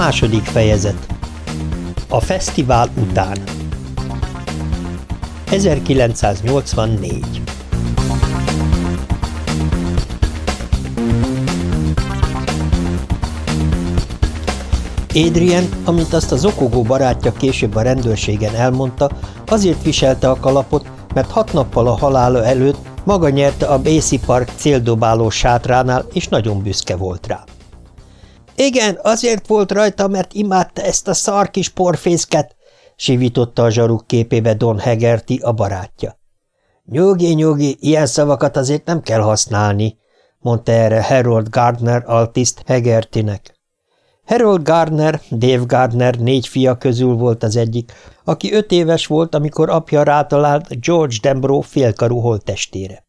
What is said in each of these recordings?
Második fejezet. A fesztivál után. 1984 Adrian, amint azt az okogó barátja később a rendőrségen elmondta, azért viselte a kalapot, mert hat nappal a halála előtt maga nyerte a Basie Park céldobáló sátránál, és nagyon büszke volt rá. Igen, azért volt rajta, mert imádta ezt a szar kis porfészket, sivította a zsaruk képébe Don Hegerty, a barátja. Nyugi, nyugi, ilyen szavakat azért nem kell használni, mondta erre Harold Gardner altiszt Hegertinek. Harold Gardner, Dave Gardner négy fia közül volt az egyik, aki öt éves volt, amikor apja rátalált George Dembro félkarú holttestére.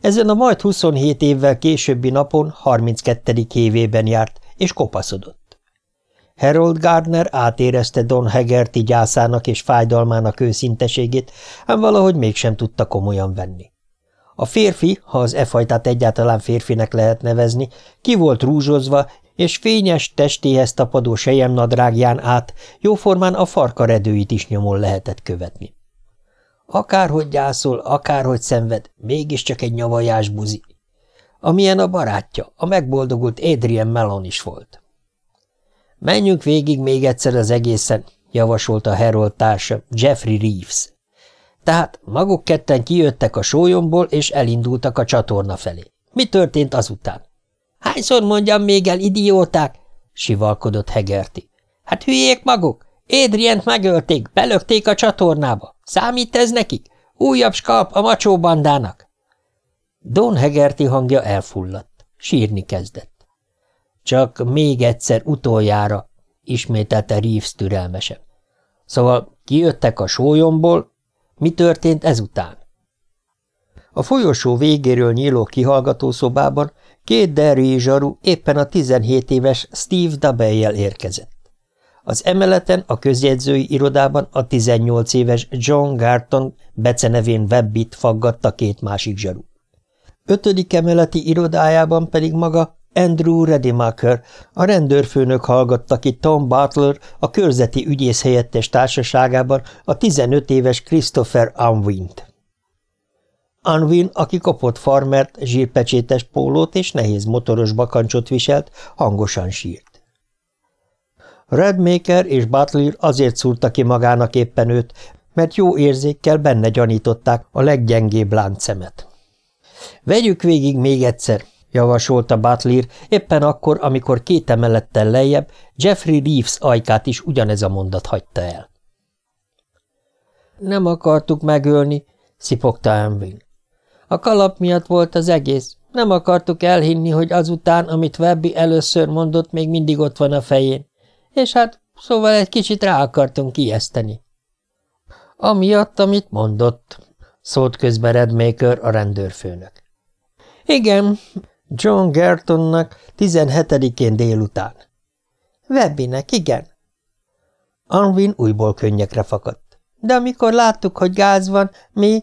Ezen a majd 27 évvel későbbi napon 32. évében járt, és kopaszodott. Harold Gardner átérezte Don Hegerty gyászának és fájdalmának őszinteségét, ám valahogy mégsem tudta komolyan venni. A férfi, ha az e fajtát egyáltalán férfinek lehet nevezni, ki volt rúzsozva, és fényes testéhez tapadó sejemnadrágján át jóformán a farka redőit is nyomon lehetett követni. Akárhogy gyászol, akárhogy szenved, mégiscsak egy nyavajás buzi. Amilyen a barátja, a megboldogult Adrian Mellon is volt. Menjünk végig még egyszer az egészen, javasolta Harold társa, Jeffrey Reeves. Tehát maguk ketten kijöttek a sólyomból, és elindultak a csatorna felé. Mi történt azután? Hányszor mondjam még el, idióták? sivalkodott Hegerty. Hát hülyék maguk? Édrient megölték, belökték a csatornába. Számít ez nekik? Újabb skalp a macsó bandának. Don Hegerty hangja elfulladt. Sírni kezdett. Csak még egyszer utoljára, ismételte Reeves türelmesen. Szóval kijöttek a sólyomból, mi történt ezután? A folyosó végéről nyíló kihallgatószobában Két derűi zsaru éppen a 17 éves Steve Dabejjel érkezett. Az emeleten a közjegyzői irodában a 18 éves John Garton becenevén Webbit faggatta két másik zsaru. Ötödik emeleti irodájában pedig maga Andrew Redimaker, a rendőrfőnök hallgatta ki Tom Butler a körzeti ügyész helyettes társaságában a 15 éves Christopher Unwint. Anvin, aki kapott farmert, zsírpecsétes pólót és nehéz motoros bakancsot viselt, hangosan sírt. Redmaker és Butler azért szúrta ki magának éppen őt, mert jó érzékkel benne gyanították a leggyengébb láncszemet. Vegyük végig még egyszer, javasolta Butler, éppen akkor, amikor két emelettel lejjebb Jeffrey Reeves ajkát is ugyanez a mondat hagyta el. Nem akartuk megölni, szipogta Anvin. A kalap miatt volt az egész. Nem akartuk elhinni, hogy azután, amit Webby először mondott, még mindig ott van a fején. És hát, szóval egy kicsit rá akartunk ijeszteni. Amiatt, amit mondott, szólt közben Redmaker a rendőrfőnök. Igen, John Gertonnak 17-én délután. Webbinek, igen. Anvin újból könnyekre fakadt. De amikor láttuk, hogy gáz van, mi,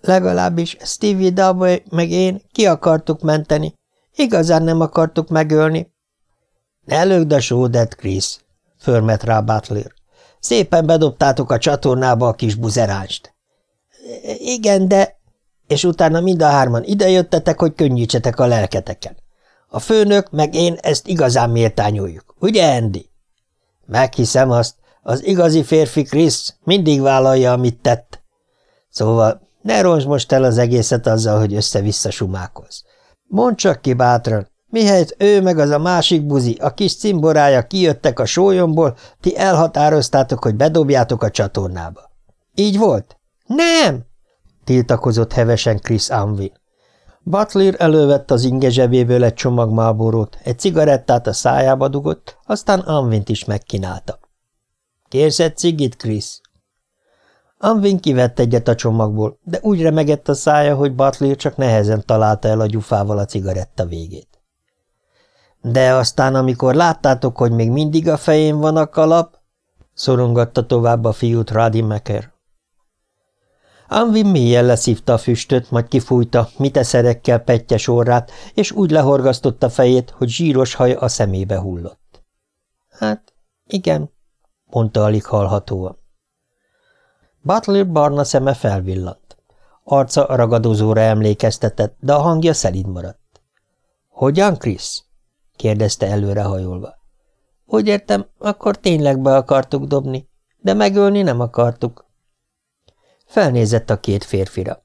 Legalábbis Stevie Double meg én ki akartuk menteni. Igazán nem akartuk megölni. Ne lögd a sódet, Chris, förmet rá Butler. Szépen bedobtátok a csatornába a kis buzeránst. Igen, de... És utána mind a hárman idejöttetek, hogy könnyítsetek a lelketeken. A főnök meg én ezt igazán méltányoljuk. Ugye, Andy? Meghiszem azt, az igazi férfi Chris mindig vállalja, amit tett. Szóval ne roncs most el az egészet azzal, hogy össze-vissza sumákolsz. Mondd csak ki bátran, mihelyt ő meg az a másik buzi, a kis cimborája kijöttek a sólyomból, ti elhatároztátok, hogy bedobjátok a csatornába. Így volt? Nem! tiltakozott hevesen Chris Anvin. Butler elővett az inge zsebéből egy csomag máborót, egy cigarettát a szájába dugott, aztán Anvint is megkínálta. – Kérsz egy cigit, Chris? Anvin kivett egyet a csomagból, de úgy remegett a szája, hogy Butler csak nehezen találta el a gyufával a cigaretta végét. De aztán, amikor láttátok, hogy még mindig a fején van a kalap, szorongatta tovább a fiút Radi Meker. Anvin mélyen leszívta a füstöt, majd kifújta miteszerekkel petje sorrát, és úgy lehorgasztotta fejét, hogy zsíros haja a szemébe hullott. Hát, igen, mondta alig hallhatóan. Butler barna szeme felvillant. Arca a ragadozóra emlékeztetett, de a hangja szelid maradt. – Hogyan, Krisz? – kérdezte előrehajolva. – Úgy értem, akkor tényleg be akartuk dobni, de megölni nem akartuk. Felnézett a két férfira.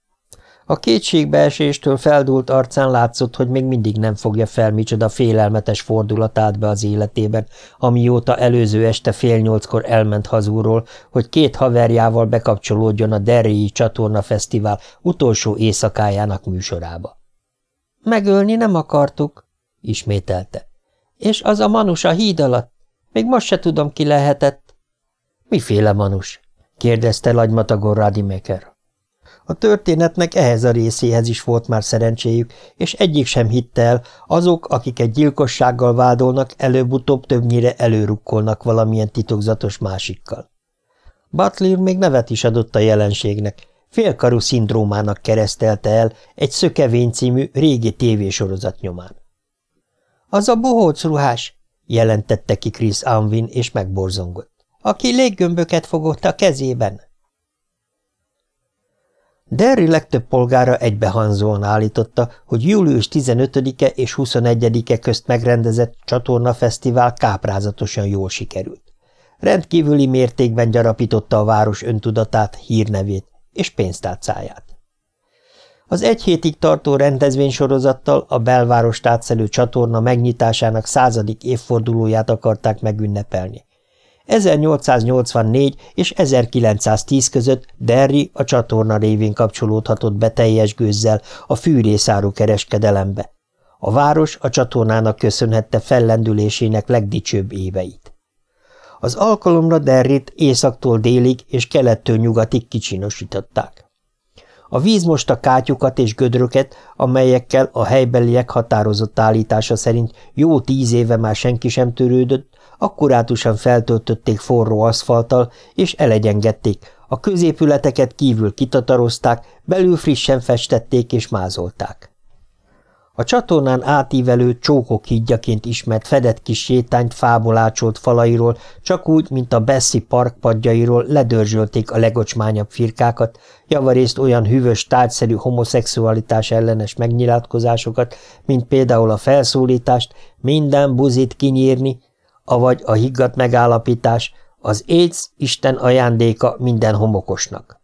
A kétségbeeséstől feldúlt arcán látszott, hogy még mindig nem fogja fel micsoda félelmetes fordulatát be az életében, amióta előző este fél nyolckor elment hazúról, hogy két haverjával bekapcsolódjon a Derryi Csatorna Fesztivál utolsó éjszakájának műsorába. Megölni nem akartuk, ismételte. És az a manus a híd alatt? Még most se tudom, ki lehetett. Miféle manus? Kérdezte Lagymatagon Radimeker. A történetnek ehhez a részéhez is volt már szerencséjük, és egyik sem hitte el, azok, akik egy gyilkossággal vádolnak, előbb-utóbb többnyire előrukkolnak valamilyen titokzatos másikkal. Butler még nevet is adott a jelenségnek, félkarú szindrómának keresztelte el egy Szökevény című régi tévésorozat nyomán. – Az a bohóc ruhás! – jelentette ki Chris Anvin, és megborzongott. – Aki léggömböket fogott a kezében! Derry legtöbb polgára egybehanzóan állította, hogy július 15-e és 21-e közt megrendezett csatornafesztivál káprázatosan jól sikerült. Rendkívüli mértékben gyarapította a város öntudatát, hírnevét és pénztárcáját. Az egy hétig tartó rendezvénysorozattal a belvárost átszelő csatorna megnyitásának századik évfordulóját akarták megünnepelni. 1884 és 1910 között Derry a csatorna révén kapcsolódhatott be teljes gőzzel a fűrészáru kereskedelembe. A város a csatornának köszönhette fellendülésének legdicsőbb éveit. Az alkalomra Derrit északtól délig és kelettől nyugatig kicsinosították. A víz most a kátyukat és gödröket, amelyekkel a helybeliek határozott állítása szerint jó tíz éve már senki sem törődött, akkurátusan feltöltötték forró aszfalttal, és elegyengedték, a középületeket kívül kitatarozták, belül frissen festették és mázolták. A csatornán átívelő csókok hídjaként ismert fedett kis sétányt fából ácsolt falairól, csak úgy, mint a Bessi park padjairól ledörzsölték a legocsmányabb firkákat, javarészt olyan hűvös, tárgyszerű homoszexualitás ellenes megnyilatkozásokat, mint például a felszólítást, minden buzit kinyírni, avagy a higgadt megállapítás, az AIDS Isten ajándéka minden homokosnak.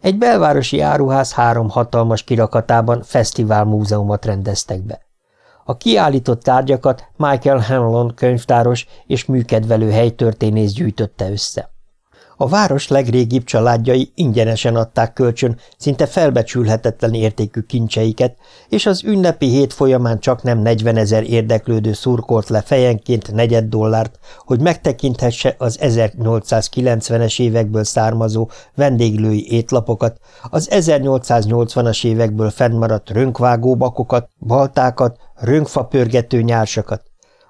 Egy belvárosi áruház három hatalmas kirakatában fesztivál múzeumot rendeztek be. A kiállított tárgyakat Michael Hanlon könyvtáros és műkedvelő helytörténész gyűjtötte össze. A város legrégibb családjai ingyenesen adták kölcsön szinte felbecsülhetetlen értékű kincseiket, és az ünnepi hét folyamán csak nem 40 ezer érdeklődő szurkolt le fejenként negyed dollárt, hogy megtekinthesse az 1890-es évekből származó vendéglői étlapokat, az 1880-as évekből fennmaradt rönkvágóbakokat, baltákat, rönkfapörgető nyársakat,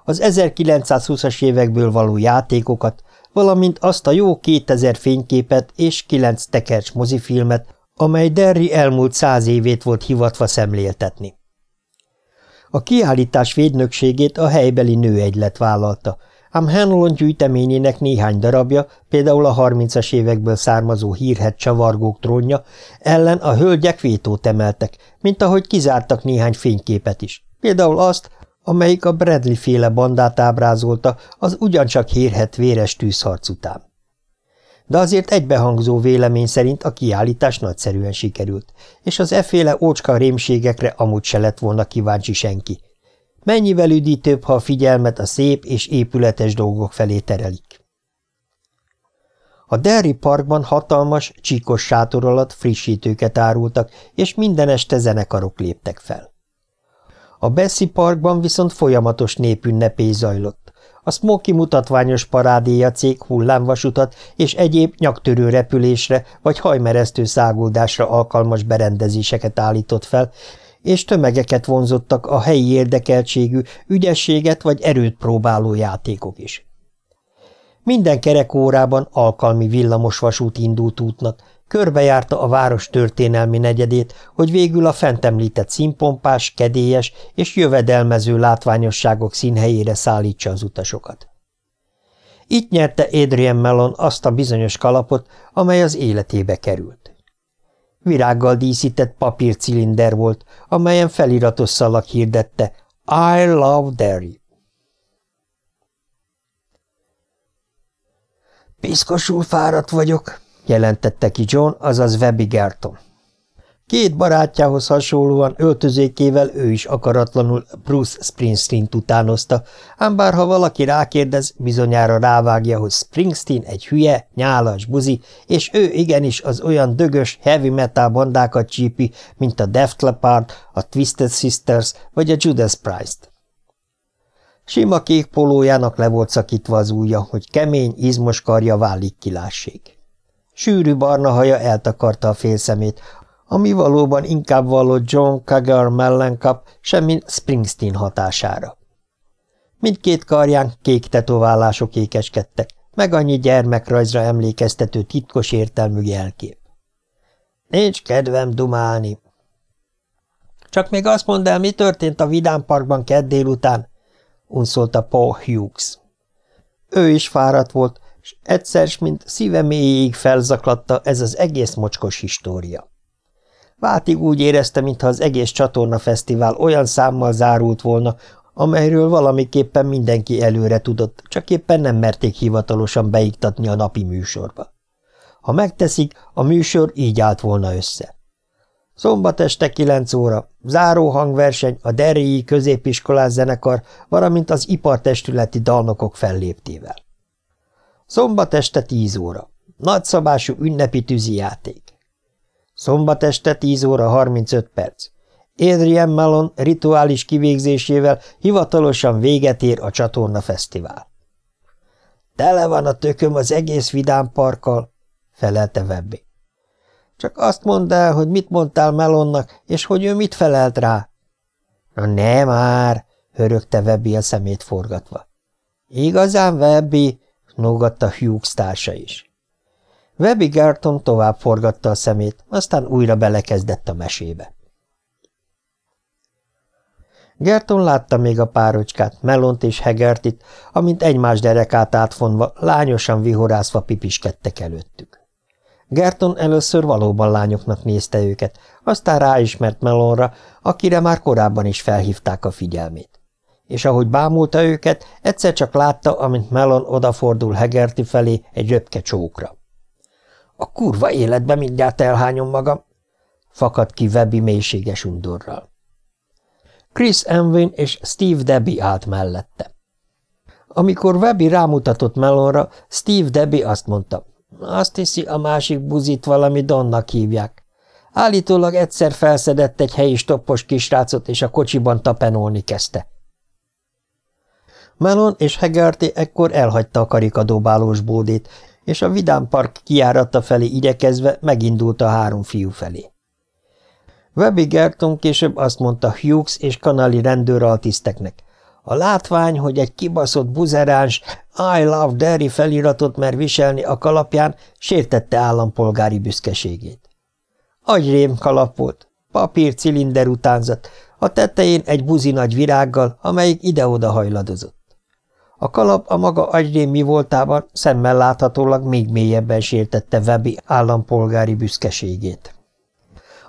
az 1920-as évekből való játékokat, valamint azt a jó kétezer fényképet és kilenc tekercs mozifilmet, amely Derry elmúlt száz évét volt hivatva szemléltetni. A kiállítás védnökségét a helybeli nőegylet vállalta, ám Hanlon gyűjteményének néhány darabja, például a harmincas évekből származó hírhet csavargók trónja, ellen a hölgyek vétót emeltek, mint ahogy kizártak néhány fényképet is. Például azt, amelyik a Bradley-féle bandát ábrázolta az ugyancsak hírhet véres tűzharc után. De azért egybehangzó vélemény szerint a kiállítás nagyszerűen sikerült, és az efféle ócska rémségekre amúgy se lett volna kíváncsi senki. Mennyivel üdítőbb, ha a figyelmet a szép és épületes dolgok felé terelik. A Derry Parkban hatalmas, csíkos sátor alatt frissítőket árultak, és minden este zenekarok léptek fel. A Bessie Parkban viszont folyamatos népünnepély zajlott. A Smoky mutatványos parádéja cég hullámvasutat és egyéb nyaktörő repülésre vagy hajmeresztő száguldásra alkalmas berendezéseket állított fel, és tömegeket vonzottak a helyi érdekeltségű, ügyességet vagy erőt próbáló játékok is. Minden kerekórában alkalmi villamosvasút indult útnak, Körbejárta a város történelmi negyedét, hogy végül a fent említett színpompás, kedélyes és jövedelmező látványosságok színhelyére szállítsa az utasokat. Itt nyerte Adrian Mellon azt a bizonyos kalapot, amely az életébe került. Virággal díszített papírcilinder volt, amelyen feliratos szalag hirdette I love Derry. Piszkosul fáradt vagyok, jelentette ki John, azaz Webby Gerton. Két barátjához hasonlóan öltözékével ő is akaratlanul Bruce Springsteen utánozta, ám bár valaki rákérdez, bizonyára rávágja, hogy Springsteen egy hülye, nyálas buzi, és ő igenis az olyan dögös, heavy metal bandákat csípi, mint a Def Leppard, a Twisted Sisters vagy a Judas Priest. Sima kék polójának le volt szakítva az ujja, hogy kemény, izmos karja válik kilássék. Sűrű barna haja eltakarta a félszemét, ami valóban inkább vallott John Kagar mellenkap, semmint Springsteen hatására. Mindkét karján kék tetoválások ékeskedtek, meg annyi gyermekrajzra emlékeztető titkos értelmű jelkép. Nincs kedvem dumálni. Csak még azt mondd el, mi történt a Vidám Parkban kedd délután, unszolta Paul Hughes. Ő is fáradt volt, és egyszer, mint szíve mélyéig felzaklatta ez az egész mocskos história. Vátig úgy érezte, mintha az egész csatorna fesztivál olyan számmal zárult volna, amelyről valamiképpen mindenki előre tudott, csak éppen nem merték hivatalosan beiktatni a napi műsorba. Ha megteszik, a műsor így állt volna össze. Szombat este kilenc óra, záró hangverseny, a Derélyi középiskolás zenekar, valamint az ipartestületi dalnokok felléptével. Szombat este tíz óra, nagyszabású ünnepi tűzijáték. Szombat este 10 óra 35 perc. Adrian Mellon rituális kivégzésével hivatalosan véget ér a csatorna fesztivál. Tele van a tököm az egész vidám parkkal, felelte Webby. Csak azt mondd el, hogy mit mondtál Melonnak, és hogy ő mit felelt rá. Na ne már, hörögte Webby a szemét forgatva. Igazán Webby, nógatta Hughes társa is. Webby Gerton tovább forgatta a szemét, aztán újra belekezdett a mesébe. Gerton látta még a párocskát, Melont és Hegertit, amint egymás derekát átfonva, lányosan vihorászva pipiskedtek előttük. Gerton először valóban lányoknak nézte őket, aztán ráismert Melonra, akire már korábban is felhívták a figyelmét. És ahogy bámulta őket, egyszer csak látta, amint Melon odafordul Hegerti felé egy röpke csókra. A kurva életbe mindjárt elhányom magam, fakadt ki Webby mélységes undorral. Chris Enwin és Steve Debbie állt mellette. Amikor Webby rámutatott Melonra, Steve Debbie azt mondta, azt hiszi, a másik buzit valami Donnak hívják. Állítólag egyszer felszedett egy helyi stoppos kisrácot, és a kocsiban tapenolni kezdte. Melon és Hegarty ekkor elhagyta a karikadóbálós bódét, és a Vidám Park kiárata felé igyekezve megindult a három fiú felé. Webby Gerton később azt mondta Hughes és kanali rendőraltiszteknek. A látvány, hogy egy kibaszott buzeráns I love Derry feliratot mer viselni a kalapján, sértette állampolgári büszkeségét. Agyrém kalap volt, papír cilinder utánzat, a tetején egy buzi nagy virággal, amelyik ide-oda hajladozott. A kalap a maga agyrém mi voltában szemmel láthatólag még mélyebben sértette Webby állampolgári büszkeségét.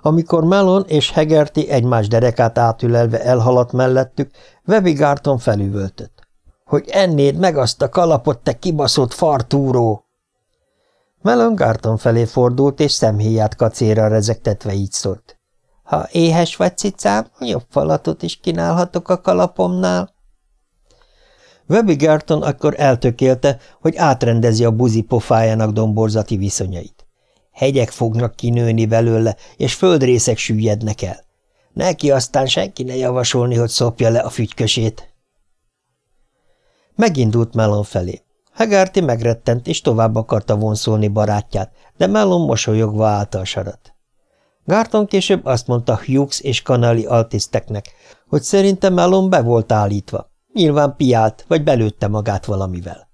Amikor Melon és Hegerty egymás derekát átülelve elhaladt mellettük, Webby Garton felüvöltött. – Hogy ennéd meg azt a kalapot, te kibaszott fartúró! Melon Garton felé fordult, és szemhéját kacéra rezektetve így szólt. – Ha éhes vagy, cicám, jobb falatot is kínálhatok a kalapomnál. Webby Garton akkor eltökélte, hogy átrendezi a buzi pofájának domborzati viszonyait. Hegyek fognak kinőni belőle, és földrészek süllyednek el. Neki aztán senki ne javasolni, hogy szopja le a fügykösét. Megindult Melon felé. Hagárti megrettent, és tovább akarta vonszolni barátját, de Melon mosolyogva állt a sarat. Garton később azt mondta Hughes és Kanali altiszteknek, hogy szerintem Melon be volt állítva. Nyilván piált, vagy belőtte magát valamivel.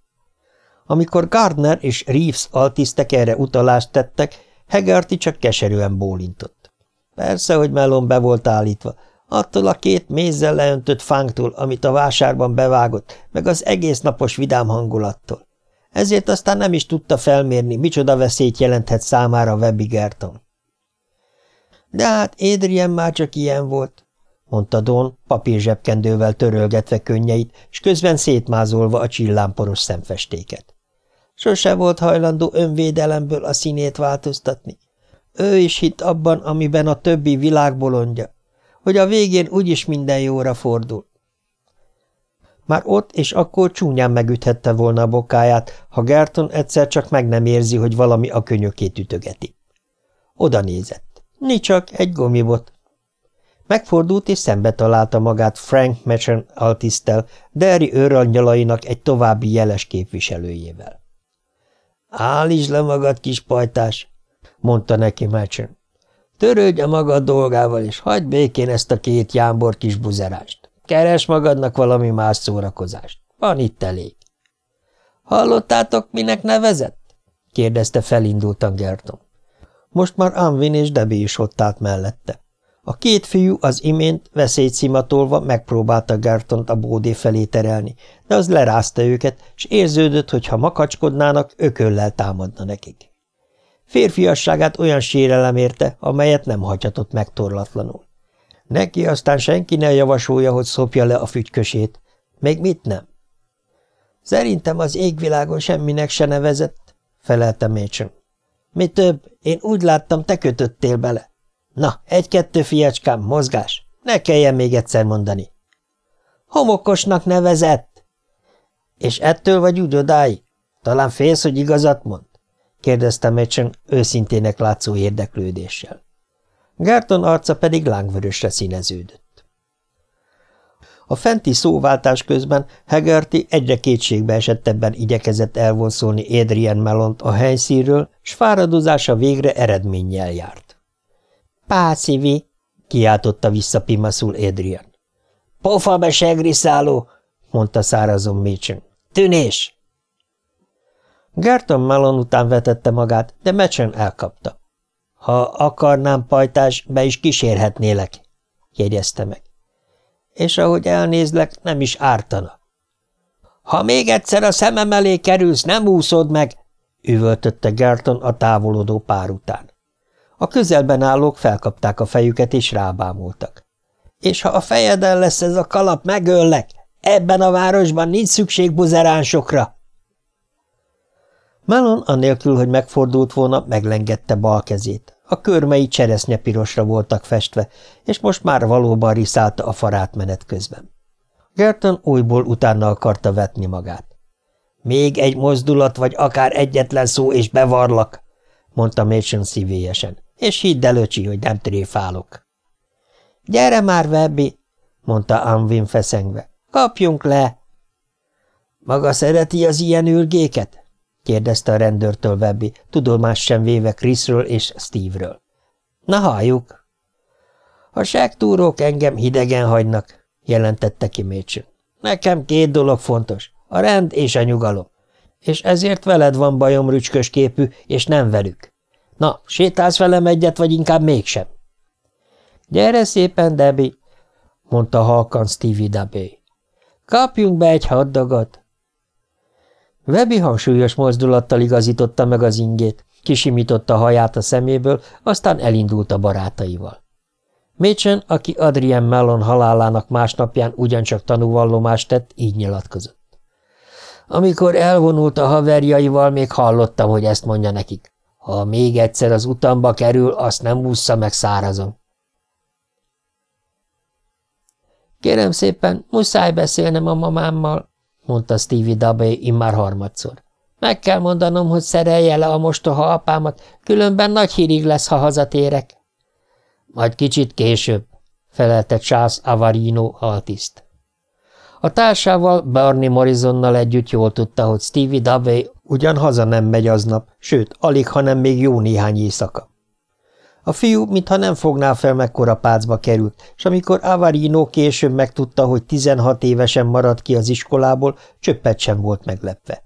Amikor Gardner és Reeves altisztek erre utalást tettek, Hegarty csak keserűen bólintott. Persze, hogy Melon be volt állítva, attól a két mézzel leöntött fánktól, amit a vásárban bevágott, meg az egész napos vidám hangulattól. Ezért aztán nem is tudta felmérni, micsoda veszélyt jelenthet számára Webby Gerton. De hát Adrian már csak ilyen volt, mondta Don, papírzsebkendővel törölgetve könnyeit, és közben szétmázolva a csillámporos szemfestéket. Sose volt hajlandó önvédelemből a színét változtatni. Ő is hitt abban, amiben a többi világbolondja, hogy a végén úgyis minden jóra fordul. Már ott és akkor csúnyán megüthette volna a bokáját, ha Gerton egyszer csak meg nem érzi, hogy valami a könyökét ütögeti. Oda nézett. Nicsak egy gomibot. Megfordult és szembe találta magát Frank Machen altisztel, Derry őrangyalainak egy további jeles képviselőjével. – Állítsd le magad, kis pajtás! – mondta neki Machen. – Törődj a magad dolgával, és hagyd békén ezt a két jámbor kis buzerást. Keres magadnak valami más szórakozást. Van itt elég. – Hallottátok, minek nevezett? – kérdezte felindultan Gerton. Most már Anvin és Debbie is ott állt mellette. A két fiú az imént veszélyt szimatolva megpróbálta Gertont a bódé felé terelni, de az lerázta őket, és érződött, hogy ha makacskodnának, ököllel támadna nekik. Férfiasságát olyan sérelem érte, amelyet nem hagyhatott megtorlatlanul. Neki aztán senki ne javasolja, hogy szopja le a fügykösét. Még mit nem? Szerintem az égvilágon semminek se nevezett, felelte Mécsön. Mi több, én úgy láttam, te kötöttél bele. Na, egy-kettő fiacskám, mozgás. Ne kelljen még egyszer mondani. Homokosnak nevezett. És ettől vagy úgy odáig? Talán félsz, hogy igazat mond? kérdezte Mécsön őszintének látszó érdeklődéssel. Gárton arca pedig lángvörösre színeződött. A fenti szóváltás közben Hegerty egyre kétségbe esettebben igyekezett elvonszolni Adrian Melont a helyszínről, s fáradozása végre eredménnyel járt. – Pászivi! – kiáltotta vissza pimaszul Adrian. – Pofa be, segriszáló! – mondta szárazon Mécsen. – Tűnés! Gerton Melon után vetette magát, de Mecsen elkapta. Ha akarnám, pajtás, be is kísérhetnélek, jegyezte meg. És ahogy elnézlek, nem is ártana. Ha még egyszer a szemem elé kerülsz, nem úszod meg, üvöltötte Gerton a távolodó pár után. A közelben állók felkapták a fejüket és rábámultak. És ha a fejeden lesz ez a kalap, megöllek! Ebben a városban nincs szükség buzeránsokra! Melon, anélkül, hogy megfordult volna, meglengette bal kezét. A körmei cseresznyepirosra voltak festve, és most már valóban riszálta a farát menet közben. Gerton újból utána akarta vetni magát. Még egy mozdulat, vagy akár egyetlen szó, és bevarlak, mondta Mason szívélyesen, és hidd el, öcsi, hogy nem tréfálok. Gyere már, Webby, mondta Anvin feszengve. Kapjunk le! Maga szereti az ilyen ülgéket? kérdezte a rendőrtől Webby, tudomás sem véve Chrisről és Steve-ről. Na halljuk! A segtúrók engem hidegen hagynak, jelentette ki Mécsön. Nekem két dolog fontos, a rend és a nyugalom. És ezért veled van bajom rücskös képű, és nem velük. Na, sétálsz velem egyet, vagy inkább mégsem? Gyere szépen, Debbie, mondta halkan Stevie Dabé. Kapjunk be egy haddagat. Webby hangsúlyos mozdulattal igazította meg az ingét, kisimította haját a szeméből, aztán elindult a barátaival. Mécsen, aki Adrien Mellon halálának másnapján ugyancsak tanúvallomást tett, így nyilatkozott. Amikor elvonult a haverjaival, még hallottam, hogy ezt mondja nekik. Ha még egyszer az utamba kerül, azt nem ússza meg szárazon. Kérem szépen, muszáj beszélnem a mamámmal, mondta Stevie Dabé immár harmadszor. Meg kell mondanom, hogy szerelje le a mostoha apámat, különben nagy hírig lesz, ha hazatérek. Majd kicsit később, felelte Charles Avarino altiszt. A társával, Bernie Morrisonnal együtt jól tudta, hogy Stevie Dabé ugyan haza nem megy aznap, sőt, alig, hanem még jó néhány éjszaka. A fiú, mintha nem fogná fel, mekkora pácba került, és amikor Avarino később megtudta, hogy 16 évesen maradt ki az iskolából, csöppet sem volt meglepve.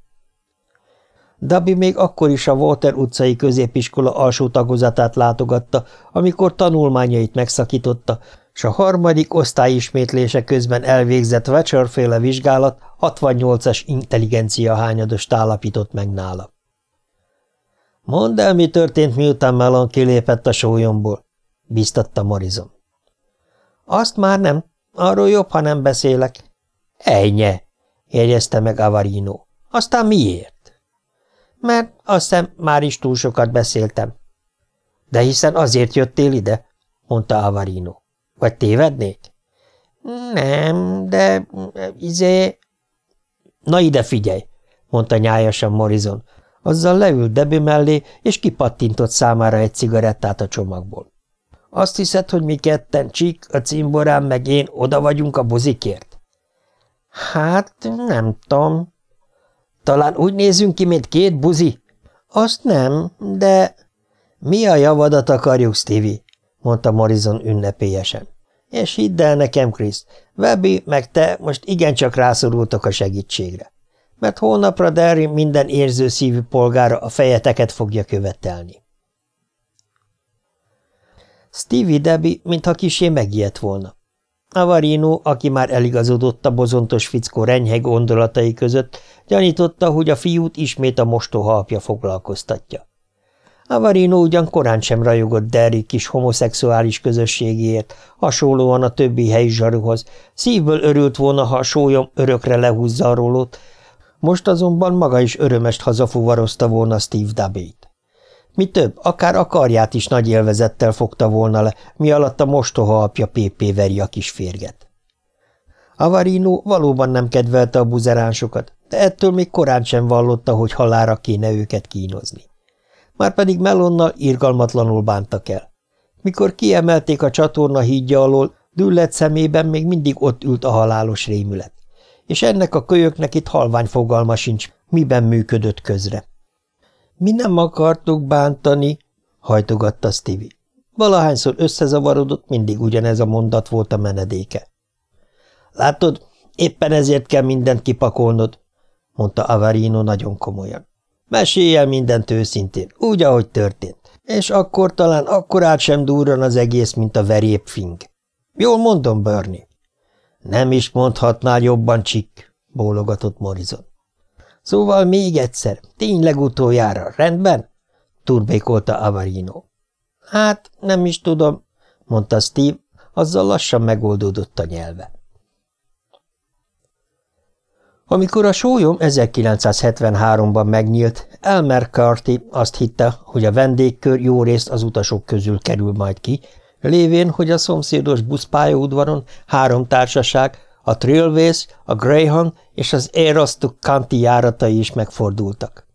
Dabi még akkor is a Walter utcai középiskola alsó tagozatát látogatta, amikor tanulmányait megszakította, s a harmadik osztályismétlése közben elvégzett Watcher-féle vizsgálat 68-as intelligencia hányadost állapított meg nála. Mondd el, mi történt, miután Melon kilépett a sólyomból, biztatta Morizon. Azt már nem, arról jobb, ha nem beszélek. Ejnye, jegyezte meg Avarino. Aztán miért? Mert azt hiszem, már is túl sokat beszéltem. De hiszen azért jöttél ide, mondta Avarino. Vagy tévednék? Nem, de izé... Na ide figyelj, mondta nyájasan Morrison. Azzal leült Debbie mellé, és kipattintott számára egy cigarettát a csomagból. Azt hiszed, hogy mi ketten, Csik, a cimborám, meg én oda vagyunk a buzikért? Hát, nem tudom. Talán úgy nézünk ki, mint két buzi? Azt nem, de... Mi a javadat akarjuk, Stevie? Mondta Morrison ünnepélyesen. És hidd el nekem, Chris, Webby meg te most igencsak rászorultok a segítségre, mert holnapra Derry minden érző szívű polgára a fejeteket fogja követelni. Stevie Debbie, mintha kisé megijedt volna. Avarino, aki már eligazodott a bozontos fickó renyheg gondolatai között, gyanította, hogy a fiút ismét a mostoha apja foglalkoztatja. Avarino ugyan korán sem rajogott Derry kis homoszexuális közösségéért, hasonlóan a többi helyi zsaruhoz, szívből örült volna, ha a sólyom örökre lehúzza a rólót, most azonban maga is örömest hazafuvarozta volna Steve Dabét. Mi több, akár a karját is nagy élvezettel fogta volna le, mi alatt a mostoha apja PP veri a kis férget. Avarino valóban nem kedvelte a buzeránsokat, de ettől még korán sem vallotta, hogy halára kéne őket kínozni. Márpedig Melonnal irgalmatlanul bántak el. Mikor kiemelték a csatorna hídja alól, düllett szemében még mindig ott ült a halálos rémület. És ennek a kölyöknek itt halvány fogalma sincs, miben működött közre. Mi nem akartuk bántani, hajtogatta Stevie. Valahányszor összezavarodott, mindig ugyanez a mondat volt a menedéke. Látod, éppen ezért kell mindent kipakolnod, mondta Avarino nagyon komolyan. Mesélj el mindent őszintén, úgy, ahogy történt, és akkor talán akkorát sem durran az egész, mint a verép fing. Jól mondom, Bernie? Nem is mondhatnál jobban, Csik, bólogatott Morrison. Szóval még egyszer, tényleg utoljára, rendben? turbékolta Avarino. Hát, nem is tudom, mondta Steve, azzal lassan megoldódott a nyelve. Amikor a sólyom 1973-ban megnyílt, Elmer Carty azt hitte, hogy a vendégkör jó részt az utasok közül kerül majd ki, lévén, hogy a szomszédos buszpályaudvaron három társaság, a Trailways, a Greyhound és az Erastuk County járatai is megfordultak.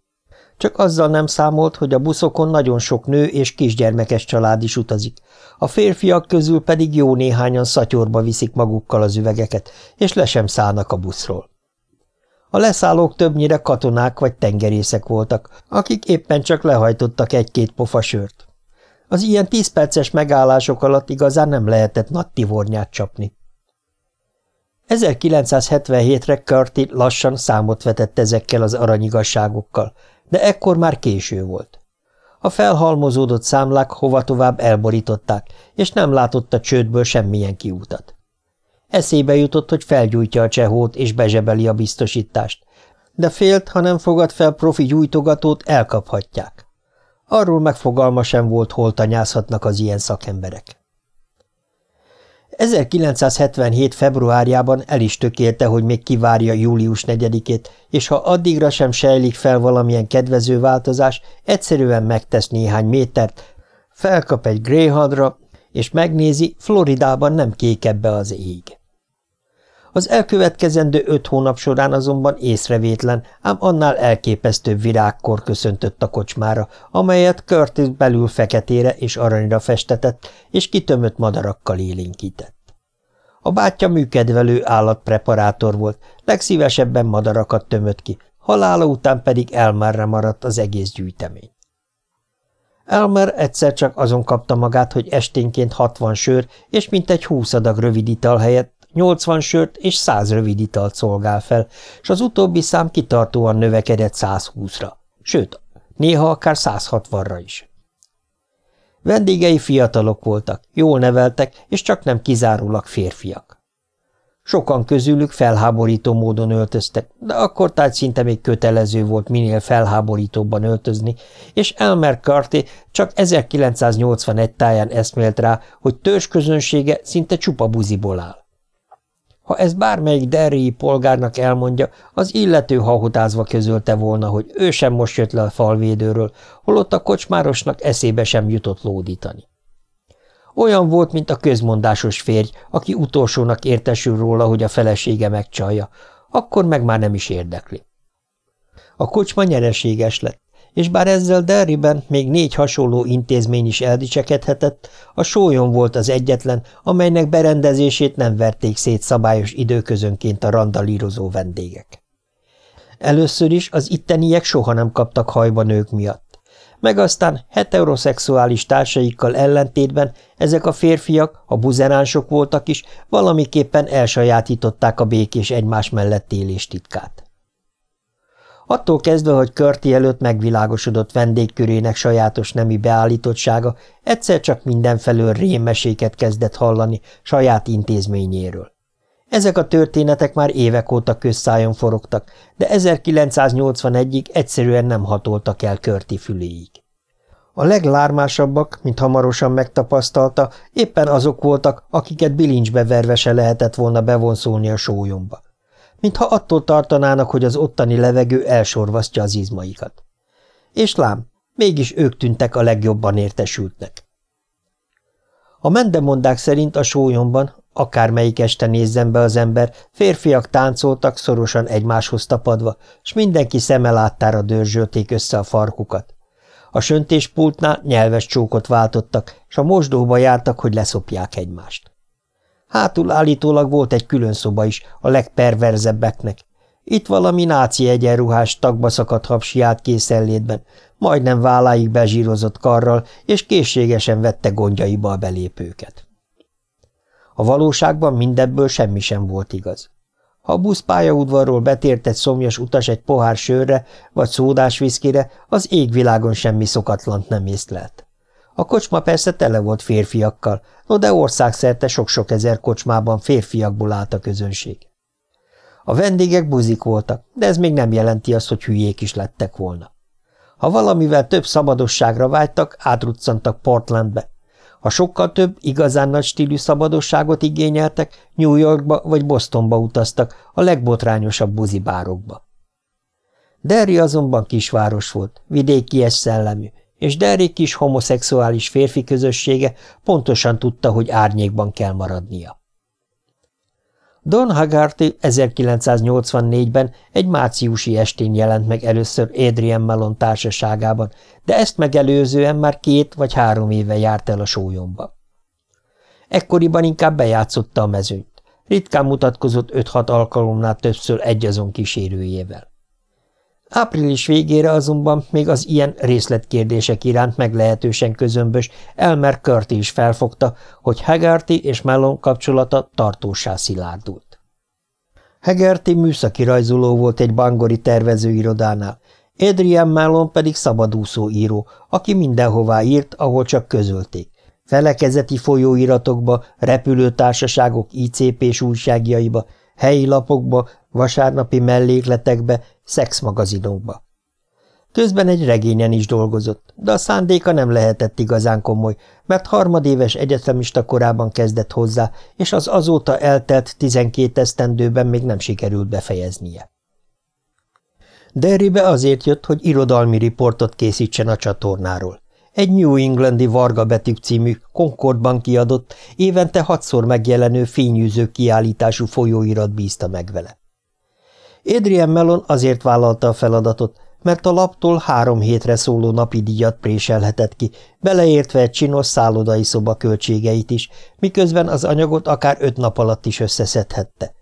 Csak azzal nem számolt, hogy a buszokon nagyon sok nő és kisgyermekes család is utazik, a férfiak közül pedig jó néhányan szatyorba viszik magukkal az üvegeket, és le sem szállnak a buszról. A leszállók többnyire katonák vagy tengerészek voltak, akik éppen csak lehajtottak egy-két pofa sört. Az ilyen tízperces megállások alatt igazán nem lehetett nagy tivornyát csapni. 1977-re Curti lassan számot vetett ezekkel az aranyigasságokkal, de ekkor már késő volt. A felhalmozódott számlák hova tovább elborították, és nem látott a csődből semmilyen kiútat. Eszébe jutott, hogy felgyújtja a csehót és bezsebeli a biztosítást, de félt, ha nem fogad fel profi gyújtogatót, elkaphatják. Arról megfogalma sem volt, hol tanyázhatnak az ilyen szakemberek. 1977. februárjában el is tökélte, hogy még kivárja július 4-ét, és ha addigra sem sejlik fel valamilyen kedvező változás, egyszerűen megtesz néhány métert, felkap egy Greyhoundra, és megnézi, Floridában nem kékebbe az ég. Az elkövetkezendő öt hónap során azonban észrevétlen, ám annál elképesztőbb virágkor köszöntött a kocsmára, amelyet Curtis belül feketére és aranyra festetett, és kitömött madarakkal élénkített. A bátyja műkedvelő állatpreparátor volt, legszívesebben madarakat tömött ki, halála után pedig Elmerre maradt az egész gyűjtemény. Elmer egyszer csak azon kapta magát, hogy esténként hatvan sör és mintegy húsz adag rövid ital helyett 80 sört és 100 rövid italt szolgál fel, és az utóbbi szám kitartóan növekedett 120-ra, sőt, néha akár 160-ra is. Vendégei fiatalok voltak, jól neveltek, és csak nem kizárólag férfiak. Sokan közülük felháborító módon öltöztek, de akkor tehát szinte még kötelező volt minél felháborítóbban öltözni, és Elmer Carty csak 1981 táján eszmélt rá, hogy közönsége szinte csupa buziból áll. Ha ez bármelyik derrii polgárnak elmondja, az illető hahotázva közölte volna, hogy ő sem most jött le a falvédőről, holott a kocsmárosnak eszébe sem jutott lódítani. Olyan volt, mint a közmondásos férj, aki utolsónak értesül róla, hogy a felesége megcsalja, akkor meg már nem is érdekli. A kocsma nyereséges lett, és bár ezzel Derryben még négy hasonló intézmény is eldicsekedhetett, a sólyom volt az egyetlen, amelynek berendezését nem verték szét szabályos időközönként a randalírozó vendégek. Először is az itteniek soha nem kaptak hajba nők miatt meg aztán heteroszexuális társaikkal ellentétben ezek a férfiak, ha buzeránsok voltak is, valamiképpen elsajátították a békés egymás mellett élés titkát. Attól kezdve, hogy Körti előtt megvilágosodott vendégkörének sajátos nemi beállítottsága, egyszer csak mindenfelől rémmeséket kezdett hallani saját intézményéről. Ezek a történetek már évek óta közszájon forogtak, de 1981-ig egyszerűen nem hatoltak el Körti füléig. A leglármásabbak, mint hamarosan megtapasztalta, éppen azok voltak, akiket bilincsbe verve se lehetett volna bevonszolni a sólyomba. Mintha attól tartanának, hogy az ottani levegő elsorvasztja az izmaikat. És lám, mégis ők tűntek a legjobban értesültnek. A mendemondák szerint a sólyomban, Akármelyik este nézzen be az ember, férfiak táncoltak szorosan egymáshoz tapadva, s mindenki szeme láttára dörzsölték össze a farkukat. A söntéspultnál nyelves csókot váltottak, s a mosdóba jártak, hogy leszopják egymást. Hátul állítólag volt egy külön szoba is, a legperverzebbeknek. Itt valami náci egyenruhás tagba szakadt hapsi át készenlétben, majdnem válláig bezsírozott karral, és készségesen vette gondjaiba a belépőket. A valóságban mindebből semmi sem volt igaz. Ha a busz pályaudvarról betért egy szomjas utas egy pohár sörre vagy szódás viszkire, az égvilágon semmi szokatlant nem észlelt. A kocsma persze tele volt férfiakkal, no de országszerte sok-sok ezer kocsmában férfiakból állt a közönség. A vendégek buzik voltak, de ez még nem jelenti azt, hogy hülyék is lettek volna. Ha valamivel több szabadosságra vágytak, átruccantak Portlandbe, ha sokkal több, igazán nagy stílű szabadosságot igényeltek, New Yorkba vagy Bostonba utaztak, a legbotrányosabb buzibárokba. Derry azonban kisváros volt, vidékies szellemű, és Derry kis homoszexuális férfi közössége pontosan tudta, hogy árnyékban kell maradnia. Don Hagarty 1984-ben egy márciusi estén jelent meg először Adrian Mellon társaságában, de ezt megelőzően már két vagy három éve járt el a sólyomba. Ekkoriban inkább bejátszotta a mezőnyt. Ritkán mutatkozott 5-6 alkalomnál többször egyazon kísérőjével. Április végére azonban még az ilyen részletkérdések iránt meglehetősen közömbös Elmer Curti is felfogta, hogy Hegarty és Mellon kapcsolata tartósá szilárdult. Hegarty műszaki rajzoló volt egy bangori tervezőirodánál, Adrian Mellon pedig szabadúszó író, aki mindenhová írt, ahol csak közölték. Felekezeti folyóiratokba, repülőtársaságok ICP-s újságjaiba, helyi lapokba, vasárnapi mellékletekbe, szexmagazinokba. Közben egy regényen is dolgozott, de a szándéka nem lehetett igazán komoly, mert harmadéves egyetemista korában kezdett hozzá, és az azóta eltelt tizenkét esztendőben még nem sikerült befejeznie. Derrybe azért jött, hogy irodalmi riportot készítsen a csatornáról. Egy New Englandi Varga betűk című Concordban kiadott, évente hatszor megjelenő fényűző kiállítású folyóirat bízta meg vele. Adrian Mellon azért vállalta a feladatot, mert a laptól három hétre szóló napi díjat préselhetett ki, beleértve egy csinos szállodai szoba költségeit is, miközben az anyagot akár öt nap alatt is összeszedhette.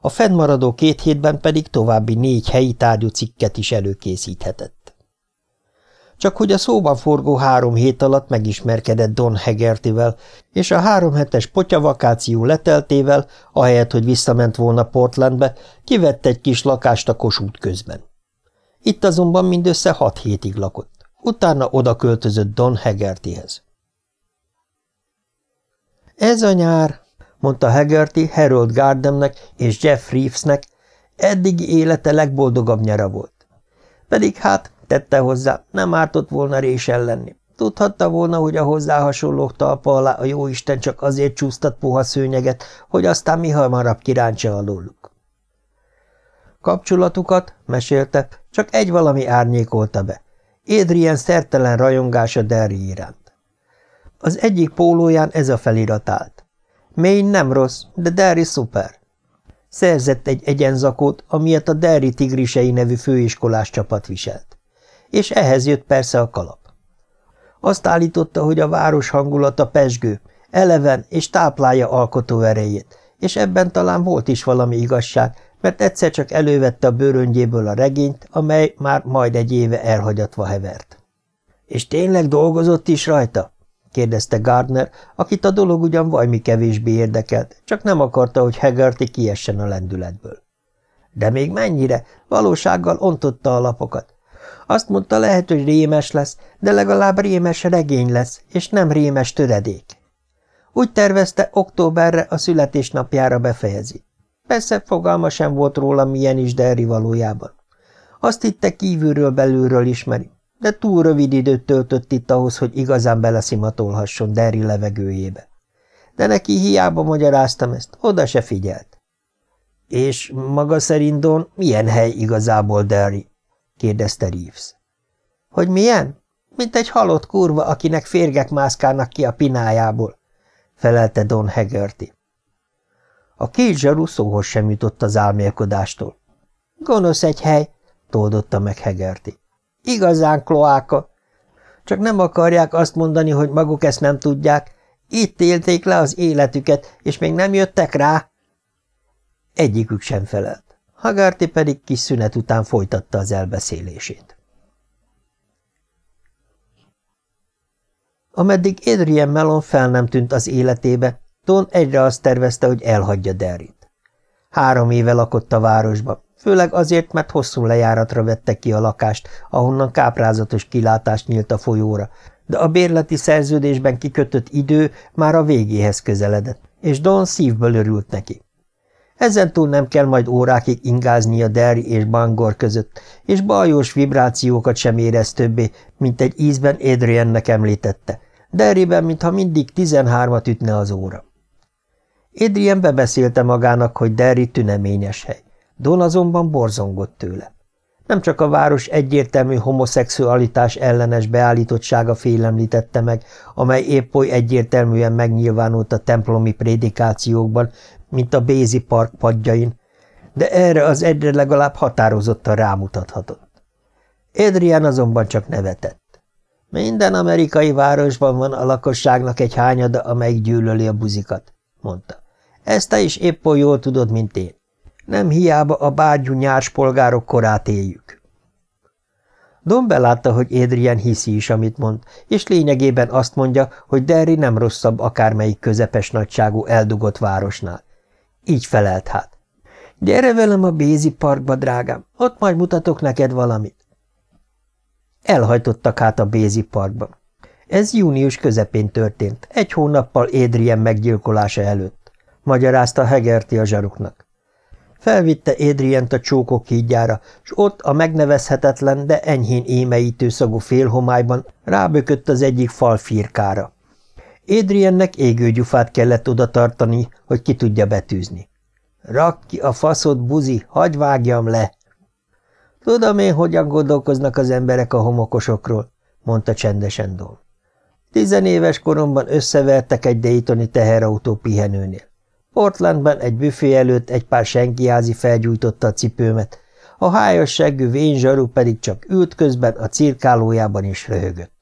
A fennmaradó két hétben pedig további négy helyi tárgyú cikket is előkészíthetett. Csak hogy a szóban forgó három hét alatt megismerkedett Don Hegertivel, és a három hetes potyavakáció leteltével, ahelyett, hogy visszament volna Portlandbe, kivett egy kis lakást a kosút közben. Itt azonban mindössze hat hétig lakott. Utána oda költözött Don Hegertihez. Ez a nyár, mondta Hegerty Harold Gardemnek és Jeff Reevesnek, eddigi élete legboldogabb nyara volt. Pedig hát, tette hozzá, nem ártott volna résen lenni. Tudhatta volna, hogy a hozzá hasonlók talpa alá a jóisten csak azért csúsztat puha szőnyeget, hogy aztán mi hamarabb kiráncsa alóluk. Kapcsolatukat, mesélte, csak egy valami árnyékolta be. Adrian szertelen rajongása Derry iránt. Az egyik pólóján ez a felirat állt. Maine nem rossz, de Derry szuper. Szerzett egy egyenzakót, amilyet a Derry tigrisei nevű főiskolás csapat viselt. És ehhez jött persze a kalap. Azt állította, hogy a város hangulata pesgő, eleven és táplálja alkotó erejét, és ebben talán volt is valami igazság, mert egyszer csak elővette a bőröngyéből a regényt, amely már majd egy éve elhagyatva hevert. – És tényleg dolgozott is rajta? – kérdezte Gardner, akit a dolog ugyan vajmi kevésbé érdekelt, csak nem akarta, hogy Hegarty kiessen a lendületből. De még mennyire? Valósággal ontotta a lapokat. Azt mondta, lehet, hogy rémes lesz, de legalább rémes regény lesz, és nem rémes töredék. Úgy tervezte, októberre a születésnapjára befejezi. Persze fogalma sem volt róla, milyen is Derry valójában. Azt hitte kívülről belülről ismeri, de túl rövid időt töltött itt ahhoz, hogy igazán beleszimatolhasson Derry levegőjébe. De neki hiába magyaráztam ezt, oda se figyelt. És maga szerint Don, milyen hely igazából Derry? Kérdezte Reeves. Hogy milyen? Mint egy halott kurva, akinek férgek mászkálnak ki a pinájából, felelte Don Hegerty. A két zsaru szóhoz sem jutott az álmélkodástól. Gonosz egy hely, toldotta meg Hegerty. Igazán kloáka. Csak nem akarják azt mondani, hogy maguk ezt nem tudják. Itt élték le az életüket, és még nem jöttek rá. Egyikük sem felelt. Hagarty pedig kis szünet után folytatta az elbeszélését. Ameddig Adrian Mellon fel nem tűnt az életébe, Don egyre azt tervezte, hogy elhagyja Derrit. Három éve lakott a városba, főleg azért, mert hosszú lejáratra vette ki a lakást, ahonnan káprázatos kilátást nyílt a folyóra, de a bérleti szerződésben kikötött idő már a végéhez közeledett, és Don szívből örült neki. Ezentúl nem kell majd órákig a Derry és Bangor között, és bajós vibrációkat sem érez többé, mint egy ízben Adriennek említette. Derryben, mintha mindig tizenhármat ütne az óra. Adrien bebeszélte magának, hogy Derry tüneményes hely. Don azonban borzongott tőle. Nem csak a város egyértelmű homoszexualitás ellenes beállítottsága félemlítette meg, amely épp oly egyértelműen megnyilvánult a templomi prédikációkban, mint a Bézi Park padjain, de erre az egyre legalább határozottan rámutathatott. Adrian azonban csak nevetett. Minden amerikai városban van a lakosságnak egy hányada, amelyik gyűlöli a buzikat, mondta. Ezt te is épp oly jól tudod, mint én. Nem hiába a bárgyú nyárs polgárok korát éljük. Don belátta, hogy Adrian hiszi is, amit mond, és lényegében azt mondja, hogy Derry nem rosszabb akármelyik közepes nagyságú eldugott városnál. Így felelt hát. Gyere velem a Bézi parkba, drágám, ott majd mutatok neked valamit. Elhajtottak hát a Bézi parkba. Ez június közepén történt, egy hónappal Adrian meggyilkolása előtt, magyarázta Hegerti a zsaruknak. Felvitte Adrient a csókok hídjára, s ott a megnevezhetetlen, de enyhén émeítő szagú félhomályban rábökött az egyik fal firkára. Adriennek égőgyufát kellett oda tartani, hogy ki tudja betűzni. Rak ki a faszod, buzi, hagy vágjam le! Tudom én, hogyan gondolkoznak az emberek a homokosokról, mondta csendesen Don. Tizenéves koromban összevertek egy Daytoni teherautó pihenőnél. Portlandban egy büfé előtt egy pár senkiházi felgyújtotta a cipőmet, a hájas seggű vénzsaru pedig csak ült közben a cirkálójában is röhögött.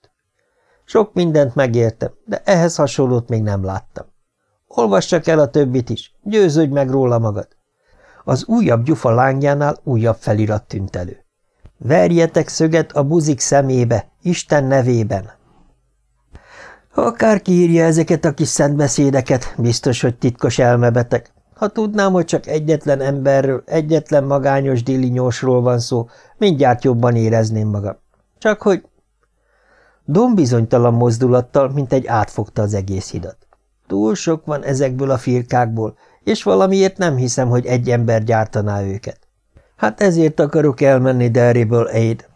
Sok mindent megértem, de ehhez hasonlót még nem láttam. Olvass csak el a többit is, győződj meg róla magad. Az újabb gyufa lángjánál újabb felirat tűnt elő. Verjetek szöget a buzik szemébe, Isten nevében! Akárki írja ezeket a kis szentbeszédeket, biztos, hogy titkos elmebeteg. Ha tudnám, hogy csak egyetlen emberről, egyetlen magányos dilinyósról van szó, mindjárt jobban érezném magam. Csak hogy... Dom bizonytalan mozdulattal, mint egy átfogta az egész hidat. Túl sok van ezekből a firkákból, és valamiért nem hiszem, hogy egy ember gyártaná őket. Hát ezért akarok elmenni Derryből, Aid.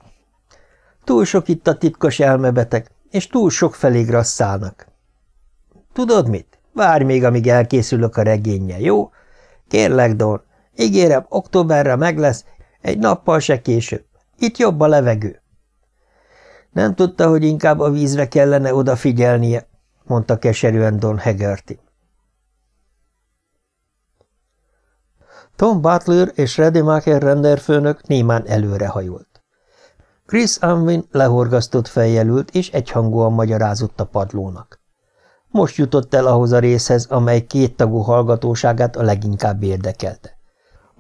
Túl sok itt a titkos elmebeteg, és túl sok felé grasszálnak. Tudod mit? Várj még, amíg elkészülök a regénye, jó? Kérlek, Don, ígérem, októberre meg lesz, egy nappal se később. Itt jobb a levegő. Nem tudta, hogy inkább a vízre kellene odafigyelnie, mondta keserűen Don Hegerty. Tom Butler és Rademacher renderfőnök némán előrehajolt. Chris Unwin lehorgasztott fejjel ült, és egyhangúan magyarázott a padlónak. Most jutott el ahhoz a részhez, amely két tagú hallgatóságát a leginkább érdekelte.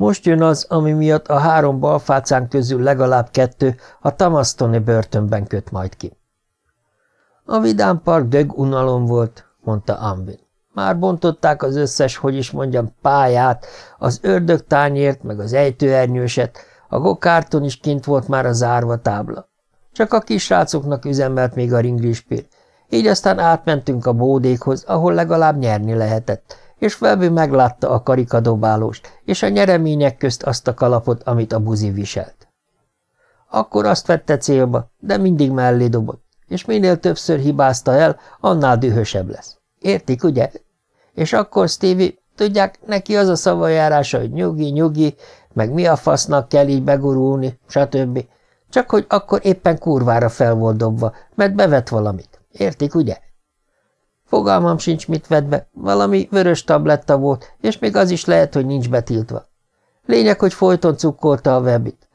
Most jön az, ami miatt a három balfácán közül legalább kettő a Tamastoni börtönben köt majd ki. A Vidám Park dög unalom volt, mondta Ambin. Már bontották az összes, hogy is mondjam, pályát, az ördögtányért, meg az ejtőernyőset, a gokárton is kint volt már a zárva tábla. Csak a kisrácoknak üzemelt még a ringlispír, így aztán átmentünk a bódékhoz, ahol legalább nyerni lehetett, és Felbű meglátta a karikadobálóst, és a nyeremények közt azt a kalapot, amit a buzi viselt. Akkor azt vette célba, de mindig mellé dobott, és minél többször hibázta el, annál dühösebb lesz. Értik, ugye? És akkor Stevie, tudják, neki az a szavajárása, hogy nyugi, nyugi, meg mi a fasznak kell így begurulni, stb. Csak hogy akkor éppen kurvára fel volt dobva, mert bevet valamit. Értik, ugye? Fogalmam sincs, mit vett be, valami vörös tabletta volt, és még az is lehet, hogy nincs betiltva. Lényeg, hogy folyton cukkolta a webit.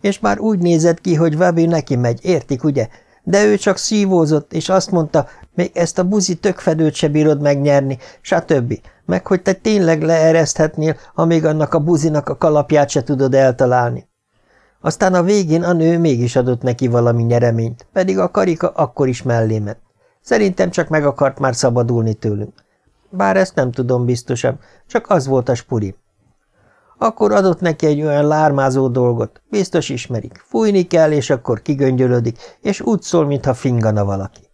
És már úgy nézett ki, hogy Webi neki megy, értik, ugye? De ő csak szívózott, és azt mondta, még ezt a buzi tökfedőt se bírod megnyerni, stb. Meg hogy te tényleg leereszthetnél, amíg annak a buzinak a kalapját se tudod eltalálni. Aztán a végén a nő mégis adott neki valami nyereményt, pedig a karika akkor is mellé ment. Szerintem csak meg akart már szabadulni tőlünk. Bár ezt nem tudom biztosan, csak az volt a spuri. Akkor adott neki egy olyan lármázó dolgot, biztos ismerik. Fújni kell, és akkor kigöngyölödik, és úgy szól, mintha fingana valaki.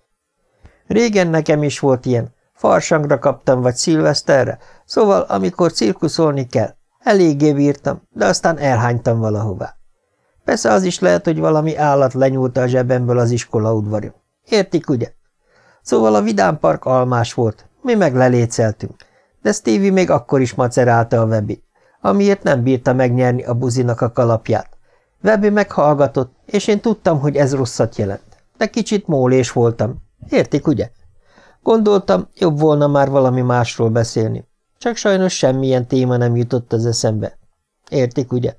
Régen nekem is volt ilyen. Farsangra kaptam, vagy szilveszterre, szóval amikor cirkuszolni kell. Eléggé bírtam, de aztán elhánytam valahová. Persze az is lehet, hogy valami állat lenyúlta a zsebemből az iskola udvaron. Értik, ugye? Szóval a vidámpark almás volt, mi meg leléceltünk, de Stevie még akkor is macerálta a Webby, amiért nem bírta megnyerni a buzinak a kalapját. Webby meghallgatott, és én tudtam, hogy ez rosszat jelent, de kicsit mólés voltam. Értik, ugye? Gondoltam, jobb volna már valami másról beszélni, csak sajnos semmilyen téma nem jutott az eszembe. Értik, ugye?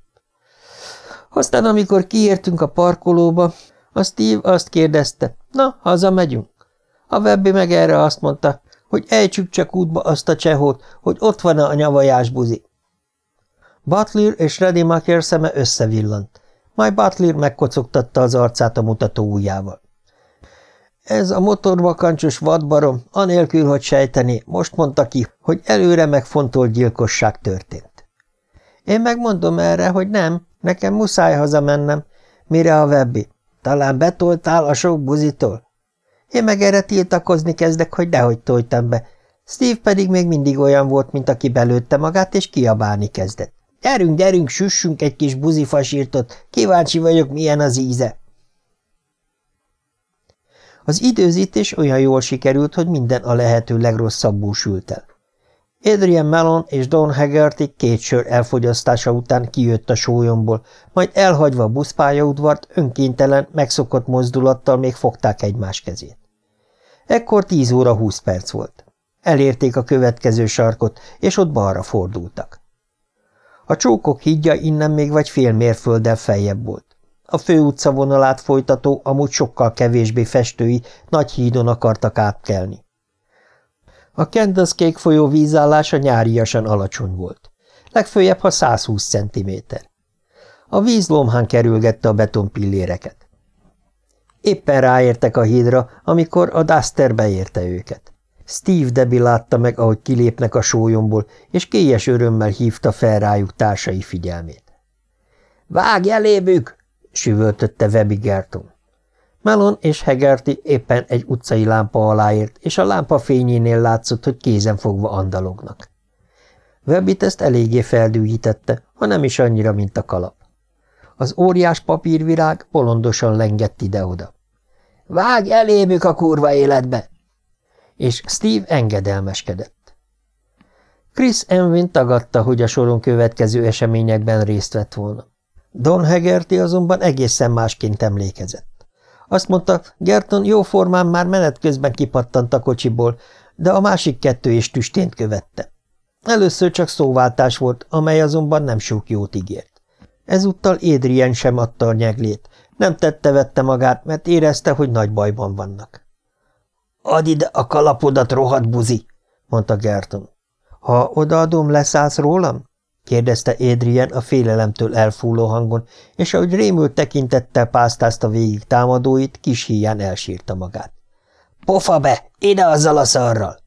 Aztán, amikor kiértünk a parkolóba, a Steve azt kérdezte, na, haza megyünk. A Webby meg erre azt mondta, hogy ejtsük csak útba azt a csehót, hogy ott van -e a nyavajás buzi. Butler és Redemacher szeme összevillant, majd Butler megkocogtatta az arcát a mutató ujjával. Ez a motorvakancsos vadbarom, anélkül, hogy sejtené, most mondta ki, hogy előre megfontolt gyilkosság történt. Én megmondom erre, hogy nem, nekem muszáj hazamennem, mire a Webby. Talán betoltál a sok buzitól? Én meg erre tiltakozni kezdek, hogy dehogy tojtam be. Steve pedig még mindig olyan volt, mint aki belőtte magát, és kiabálni kezdett. Gyerünk, gyerünk, süssünk egy kis buzifasírtot, kíváncsi vagyok, milyen az íze. Az időzítés olyan jól sikerült, hogy minden a lehető legrosszabbul sült el. Adrian Mellon és Don Haggerty két sör elfogyasztása után kijött a sólyomból, majd elhagyva a buszpályaudvart önkéntelen, megszokott mozdulattal még fogták egymás kezét. Ekkor tíz óra húsz perc volt. Elérték a következő sarkot, és ott balra fordultak. A csókok hídja innen még vagy fél mérfölddel feljebb volt. A főutca vonalát folytató, amúgy sokkal kevésbé festői, nagy hídon akartak átkelni. A Candlescake folyó vízállása nyáriasan alacsony volt. Legfőjebb, ha 120 cm. A víz lomhán kerülgette a betonpilléreket. Éppen ráértek a hídra, amikor a Duster beérte őket. Steve Debbie látta meg, ahogy kilépnek a sólyomból, és kélyes örömmel hívta fel rájuk társai figyelmét. – Vágj elévük! – süvöltötte Webby Gerton. Melon és Hegerty éppen egy utcai lámpa alá ért, és a lámpa fényénél látszott, hogy kézen fogva andalognak. Webbit ezt eléggé feldűhítette, ha nem is annyira, mint a kalap. Az óriás papírvirág bolondosan lengett ide-oda. – Vágj elébük a kurva életbe! És Steve engedelmeskedett. Chris Envin tagadta, hogy a soron következő eseményekben részt vett volna. Don Hegerty azonban egészen másként emlékezett. Azt mondta, Gerton jóformán már menet közben kipattant a kocsiból, de a másik kettő is tüstént követte. Először csak szóváltás volt, amely azonban nem sok jót ígért. Ezúttal Édrien sem adta a nyeglét, nem tette-vette magát, mert érezte, hogy nagy bajban vannak. – Add ide a kalapodat, rohadt buzi! – mondta Gerton. – Ha odaadom, leszállsz rólam? kérdezte Adrian a félelemtől elfúló hangon, és ahogy rémült tekintettel pásztázta végig támadóit, kis híján elsírta magát. – Pofa be! Ide azzal a szarral!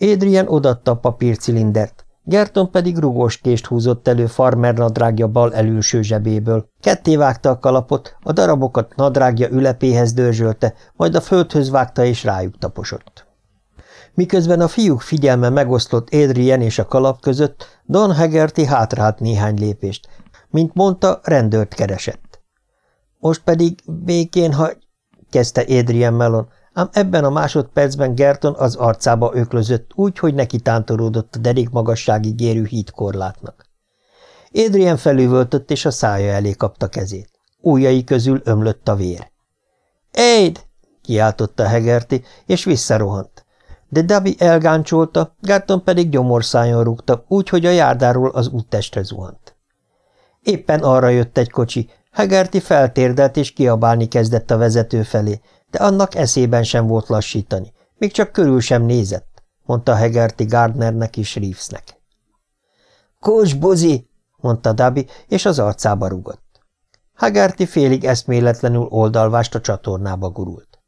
Adrian odatta a papírcilindert, Gerton pedig rugós kést húzott elő farmer nadrágja bal elülső zsebéből. Ketté vágta a kalapot, a darabokat nadrágja ülepéhez dörzsölte, majd a földhöz vágta és rájuk taposott. Miközben a fiúk figyelme megosztott Adrian és a kalap között, Don Hegerty hátrált néhány lépést. Mint mondta, rendőrt keresett. Most pedig békén hagy, kezdte Adrian Mellon, ám ebben a másodpercben Gerton az arcába öklözött úgy, hogy neki tántoródott a derék magassági gérű hídkorlátnak. Adrian felüvöltött, és a szája elé kapta kezét. Újjai közül ömlött a vér. – Aid! – kiáltotta Hegerti, és visszarohant de Dabi elgáncsolta, Gárton pedig gyomorszájon rúgta, úgy, hogy a járdáról az úttestre zuhant. Éppen arra jött egy kocsi, Hegerti feltérdelt és kiabálni kezdett a vezető felé, de annak eszében sem volt lassítani, még csak körül sem nézett, mondta Hegerti Gardnernek és Reevesnek. – Kós, buzi! – mondta Dabi, és az arcába rúgott. Hegerti félig eszméletlenül oldalvást a csatornába gurult.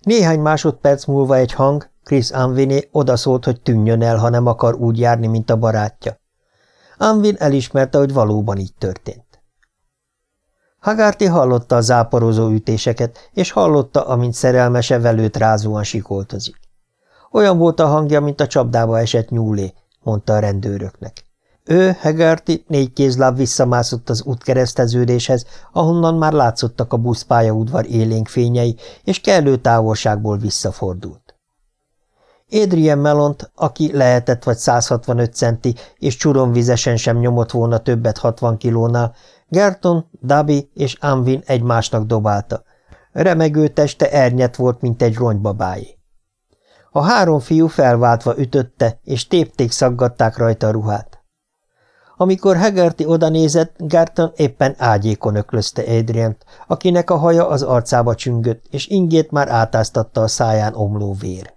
Néhány másodperc múlva egy hang, Chris Anviné odaszólt, hogy tűnjön el, ha nem akar úgy járni, mint a barátja. Anvin elismerte, hogy valóban így történt. Hagárti hallotta a záporozó ütéseket, és hallotta, amint szerelmese velőt rázóan sikoltozik. Olyan volt a hangja, mint a csapdába esett nyúlé, mondta a rendőröknek. Ő, Hegarty, négy kézláb visszamászott az útkereszteződéshez, ahonnan már látszottak a buszpályaudvar élénk fényei, és kellő távolságból visszafordult. Adrian Melont, aki lehetett vagy 165 centi, és csuromvizesen sem nyomott volna többet 60 kilónál, Gerton, Dabi és Anvin egymásnak dobálta. Remegő teste ernyet volt, mint egy ronybabájé. A három fiú felváltva ütötte, és tépték szaggatták rajta a ruhát. Amikor Hegerty odanézett, Gerton éppen ágyékon öklözte Adriant, akinek a haja az arcába csüngött, és ingét már átáztatta a száján omló vér.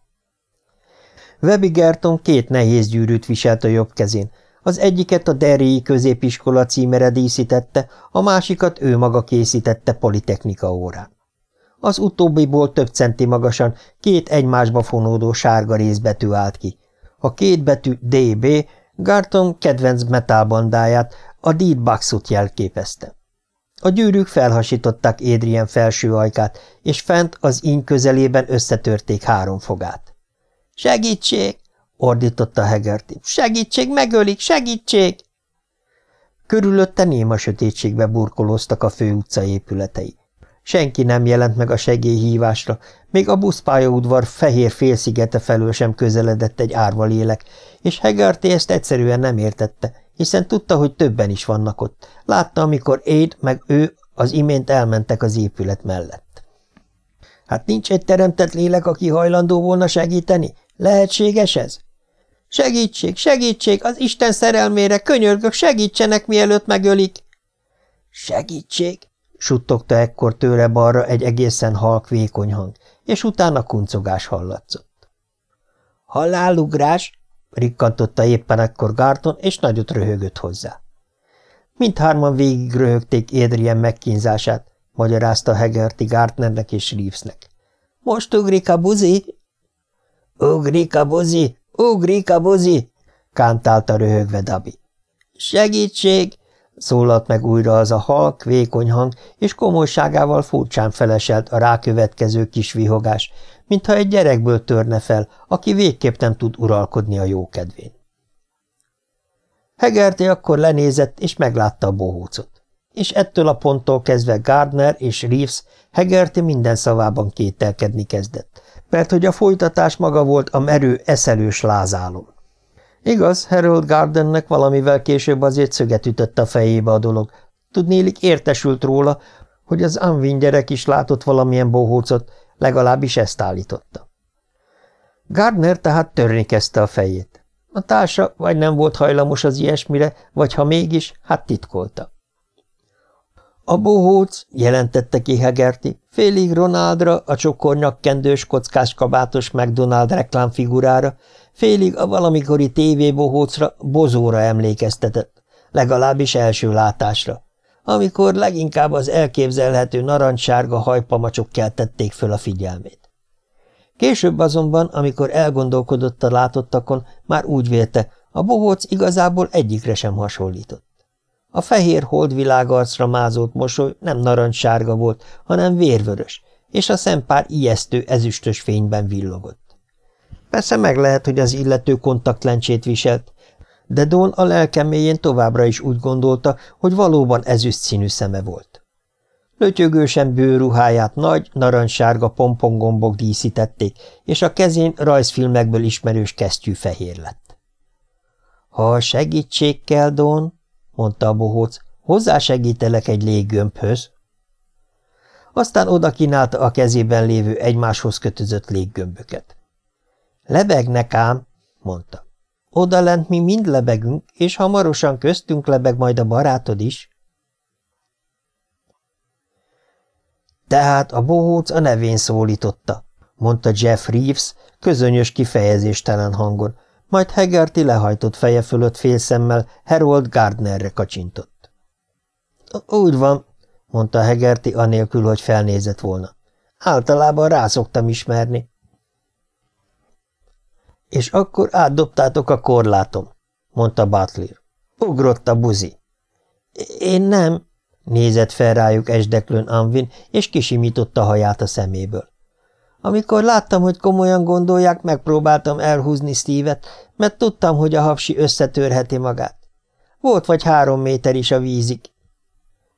Webby Gerton két nehéz gyűrűt viselt a jobb kezén. Az egyiket a Derryi középiskola címere díszítette, a másikat ő maga készítette politechnika órán. Az utóbbiból több centi magasan két egymásba fonódó sárga részbetű állt ki. A két betű DB Garton kedvenc metálbandáját, a Deed Baxut jelképezte. A gyűrűk felhasították Adrian felső ajkát, és fent az íny közelében összetörték három fogát. Segítség! Ordította Hegerty. Segítség, megölik, segítség! Körülötte néma sötétségbe burkolóztak a főutca épületei. Senki nem jelent meg a segélyhívásra, még a buszpályaudvar fehér félszigete felől sem közeledett egy árva lélek, és Hegerty ezt egyszerűen nem értette, hiszen tudta, hogy többen is vannak ott. Látta, amikor Aid meg ő az imént elmentek az épület mellett. Hát nincs egy teremtett lélek, aki hajlandó volna segíteni? Lehetséges ez? Segítség, segítség, az Isten szerelmére, könyörgök, segítsenek, mielőtt megölik! Segítség, suttogta ekkor tőle balra egy egészen halk vékony hang, és utána kuncogás hallatszott. Halálugrás, rikkantotta éppen ekkor Gárton, és nagyot röhögött hozzá. Mindhárman végig röhögték Adrian megkínzását, magyarázta Hegerty Gartnernek és Reevesnek. Most ugrik a buzi, Ugrik a buzi! Ugrik a buzi! kántálta röhögve Dabi. Segítség! Szólalt meg újra az a halk, vékony hang, és komolyságával furcsán feleselt a rákövetkező kis vihogás, mintha egy gyerekből törne fel, aki végképp nem tud uralkodni a jókedvén. Hegerti akkor lenézett, és meglátta a bohócot. És ettől a ponttól kezdve Gardner és Reeves Hegerti minden szavában kételkedni kezdett, mert hogy a folytatás maga volt a merő, eszelős lázálom. Igaz, Harold Gardennek valamivel később azért szöget ütött a fejébe a dolog. Tudnélik értesült róla, hogy az Anvin gyerek is látott valamilyen bohócot, legalábbis ezt állította. Gardner tehát törni kezdte a fejét. A társa vagy nem volt hajlamos az ilyesmire, vagy ha mégis, hát titkolta. A bohóc, jelentette ki Hegerti, félig Ronaldra, a csokornyakkendős, kockás kabátos McDonald reklámfigurára, félig a valamikori tévébohócra, bozóra emlékeztetett, legalábbis első látásra, amikor leginkább az elképzelhető narancssárga hajpamacsok keltették föl a figyelmét. Később azonban, amikor elgondolkodott a látottakon, már úgy vélte, a bohóc igazából egyikre sem hasonlított. A fehér holdvilágarcra mázolt mosoly nem narancssárga volt, hanem vérvörös, és a szempár ijesztő ezüstös fényben villogott. Persze meg lehet, hogy az illető kontaktlencsét viselt, de Don a lelkeméjén továbbra is úgy gondolta, hogy valóban ezüst színű szeme volt. Lötyögősen bőruháját nagy, narancssárga pompongombok díszítették, és a kezén rajzfilmekből ismerős kesztyű fehér lett. – Ha segítség kell, Don, mondta a bohóc, hozzásegítelek egy léggömbhöz. Aztán oda kínálta a kezében lévő egymáshoz kötözött léggömböket. Lebegnek ám, mondta. Oda lent mi mind lebegünk, és hamarosan köztünk lebeg majd a barátod is. Tehát a bohóc a nevén szólította, mondta Jeff Reeves közönyös kifejezéstelen hangon, majd Hegerti lehajtott feje fölött félszemmel Harold Gardnerre kacsintott. Úgy van, mondta Hegerti anélkül, hogy felnézett volna. Általában rá szoktam ismerni. És akkor átdobtátok a korlátom, mondta Butler. Ugrott a buzi. Én nem, nézett fel rájuk esdeklőn Anvin, és kisimította haját a szeméből. Amikor láttam, hogy komolyan gondolják, megpróbáltam elhúzni Steve-et, mert tudtam, hogy a hapsi összetörheti magát. Volt vagy három méter is a vízig.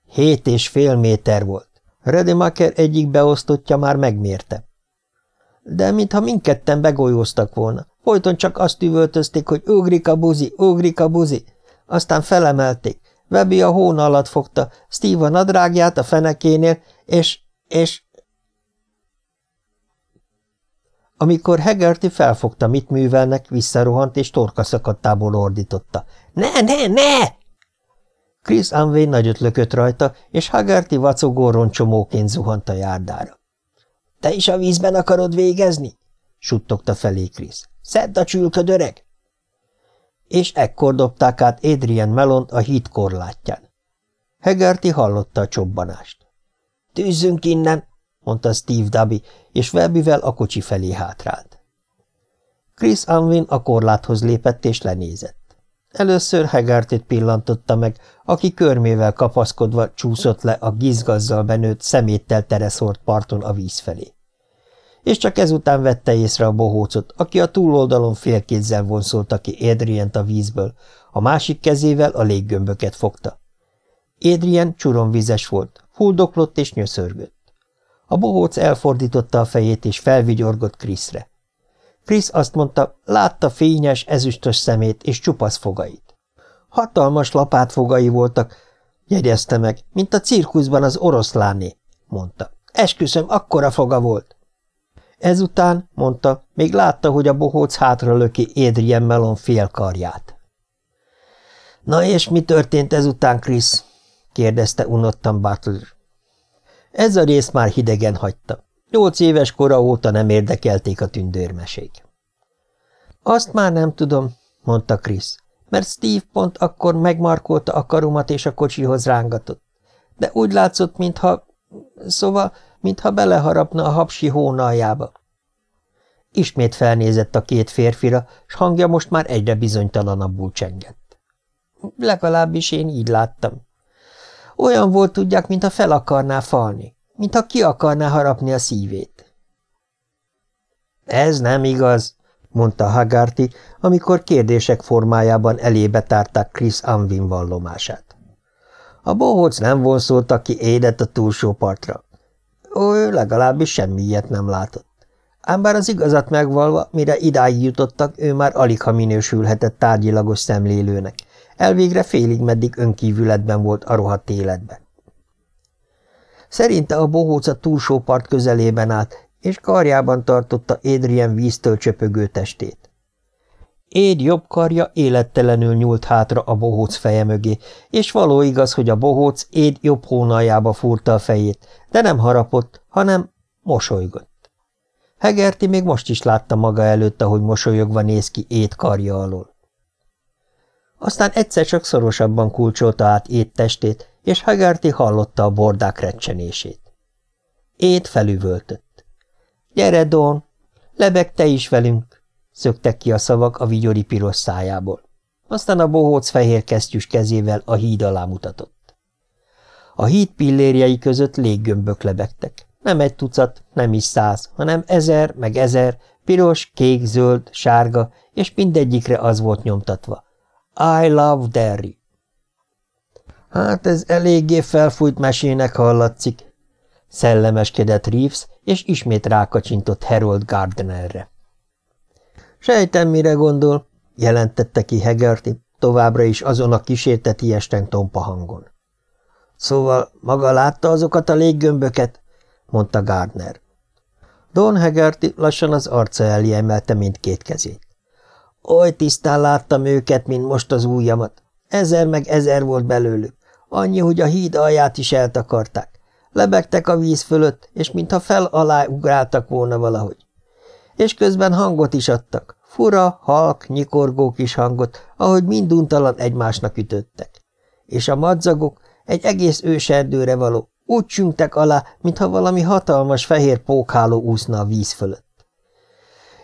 Hét és fél méter volt. Redemaker egyik beosztottja már megmérte. De mintha mindketten begolyóztak volna. Folyton csak azt üvöltözték, hogy ugrik a buzi, ugrik a buzi. Aztán felemelték. Webi a hón alatt fogta, Steve a nadrágját a fenekénél, és, és Amikor Hegerty felfogta, mit művelnek, visszarohant és torka szakadtából ordította. – Ne, ne, ne! Chris Amway nagyot lökött rajta, és Hegerty vacogó roncsomóként zuhant a járdára. – Te is a vízben akarod végezni? – suttogta felé Chris. – Szedd a csülköd, öreg! És ekkor dobták át Adrian Melont a híd korlátján. Hegerty hallotta a csobbanást. – Tűzzünk innen! Mondta Steve Dubby, és Webbivel a kocsi felé hátrált. Chris Anvin a korláthoz lépett és lenézett. Először Hegartit pillantotta meg, aki körmével kapaszkodva csúszott le a gizgazzal benőtt szeméttel tereszort parton a víz felé. És csak ezután vette észre a bohócot, aki a túloldalon félkézzel vonszolta ki Adrient a vízből, a másik kezével a léggömböket fogta. Adrien csuromvizes volt, fuldoklott és nyöszörgött. A bohóc elfordította a fejét, és felvigyorgott Kriszre. Krisz azt mondta, látta fényes, ezüstös szemét és csupasz fogait. Hatalmas lapátfogai voltak, jegyezte meg, mint a cirkuszban az oroszláné, mondta. Esküszöm, akkora foga volt. Ezután, mondta, még látta, hogy a bohóc hátra löki Adrien Melon félkarját. Na és mi történt ezután, Krisz? kérdezte unottan Butler. Ez a rész már hidegen hagyta. Nyolc éves kora óta nem érdekelték a tündérmesék. Azt már nem tudom, mondta Krisz, mert Steve pont akkor megmarkolta a karomat és a kocsihoz rángatott. De úgy látszott, mintha... Szóval, mintha beleharapna a hapsi hónaljába. Ismét felnézett a két férfira, s hangja most már egyre bizonytalanabbul csengett. Legalábbis én így láttam, Olyan volt, tudják, mintha fel akarná falni, mintha ki akarná harapni a szívét. Ez nem igaz, mondta Hagarty, amikor kérdések formájában elébe tárták Chris Anvin vallomását. A bohóc nem vonszolta ki édet a túlsó partra. Ő legalábbis semmi nem látott. Ám bár az igazat megvalva, mire idáig jutottak, ő már alig ha minősülhetett tárgyilagos szemlélőnek. Elvégre félig meddig önkívületben volt a rohadt életben. Szerinte a bohóc a túlsó part közelében állt, és karjában tartotta Adrian víztől csöpögő testét. Éd jobb karja élettelenül nyúlt hátra a bohóc feje mögé, és való igaz, hogy a bohóc Éd jobb hónaljába fúrta a fejét, de nem harapott, hanem mosolygott. Hegerti még most is látta maga előtt, ahogy mosolyogva néz ki Éd karja alól. Aztán egyszer csak szorosabban kulcsolta át Éd testét, és Hegerti hallotta a bordák recsenését. Éd felüvöltött. – Gyere, Don! Lebeg te is velünk! szöktek ki a szavak a vigyori piros szájából. Aztán a bohóc fehér kesztyűs kezével a híd alá mutatott. A híd pillérjei között léggömbök lebegtek. Nem egy tucat, nem is száz, hanem ezer, meg ezer, piros, kék, zöld, sárga, és mindegyikre az volt nyomtatva. I love Derry. Hát ez eléggé felfújt mesének hallatszik, szellemeskedett Reeves, és ismét rákacsintott Harold Gardnerre. Sejtem, mire gondol, jelentette ki Hegerty, továbbra is azon a kísértetiesten tompa hangon. Szóval maga látta azokat a léggömböket? mondta Gardner. Don Hegerty lassan az arca elé emelte mindkét kezét. Oly tisztán láttam őket, mint most az ujjamat. Ezer meg ezer volt belőlük. Annyi, hogy a híd alját is eltakarták. Lebegtek a víz fölött, és mintha fel alá ugráltak volna valahogy és közben hangot is adtak. Fura, halk, nyikorgó kis hangot, ahogy minduntalan egymásnak ütöttek. És a madzagok egy egész őserdőre való, úgy csüngtek alá, mintha valami hatalmas fehér pókháló úszna a víz fölött.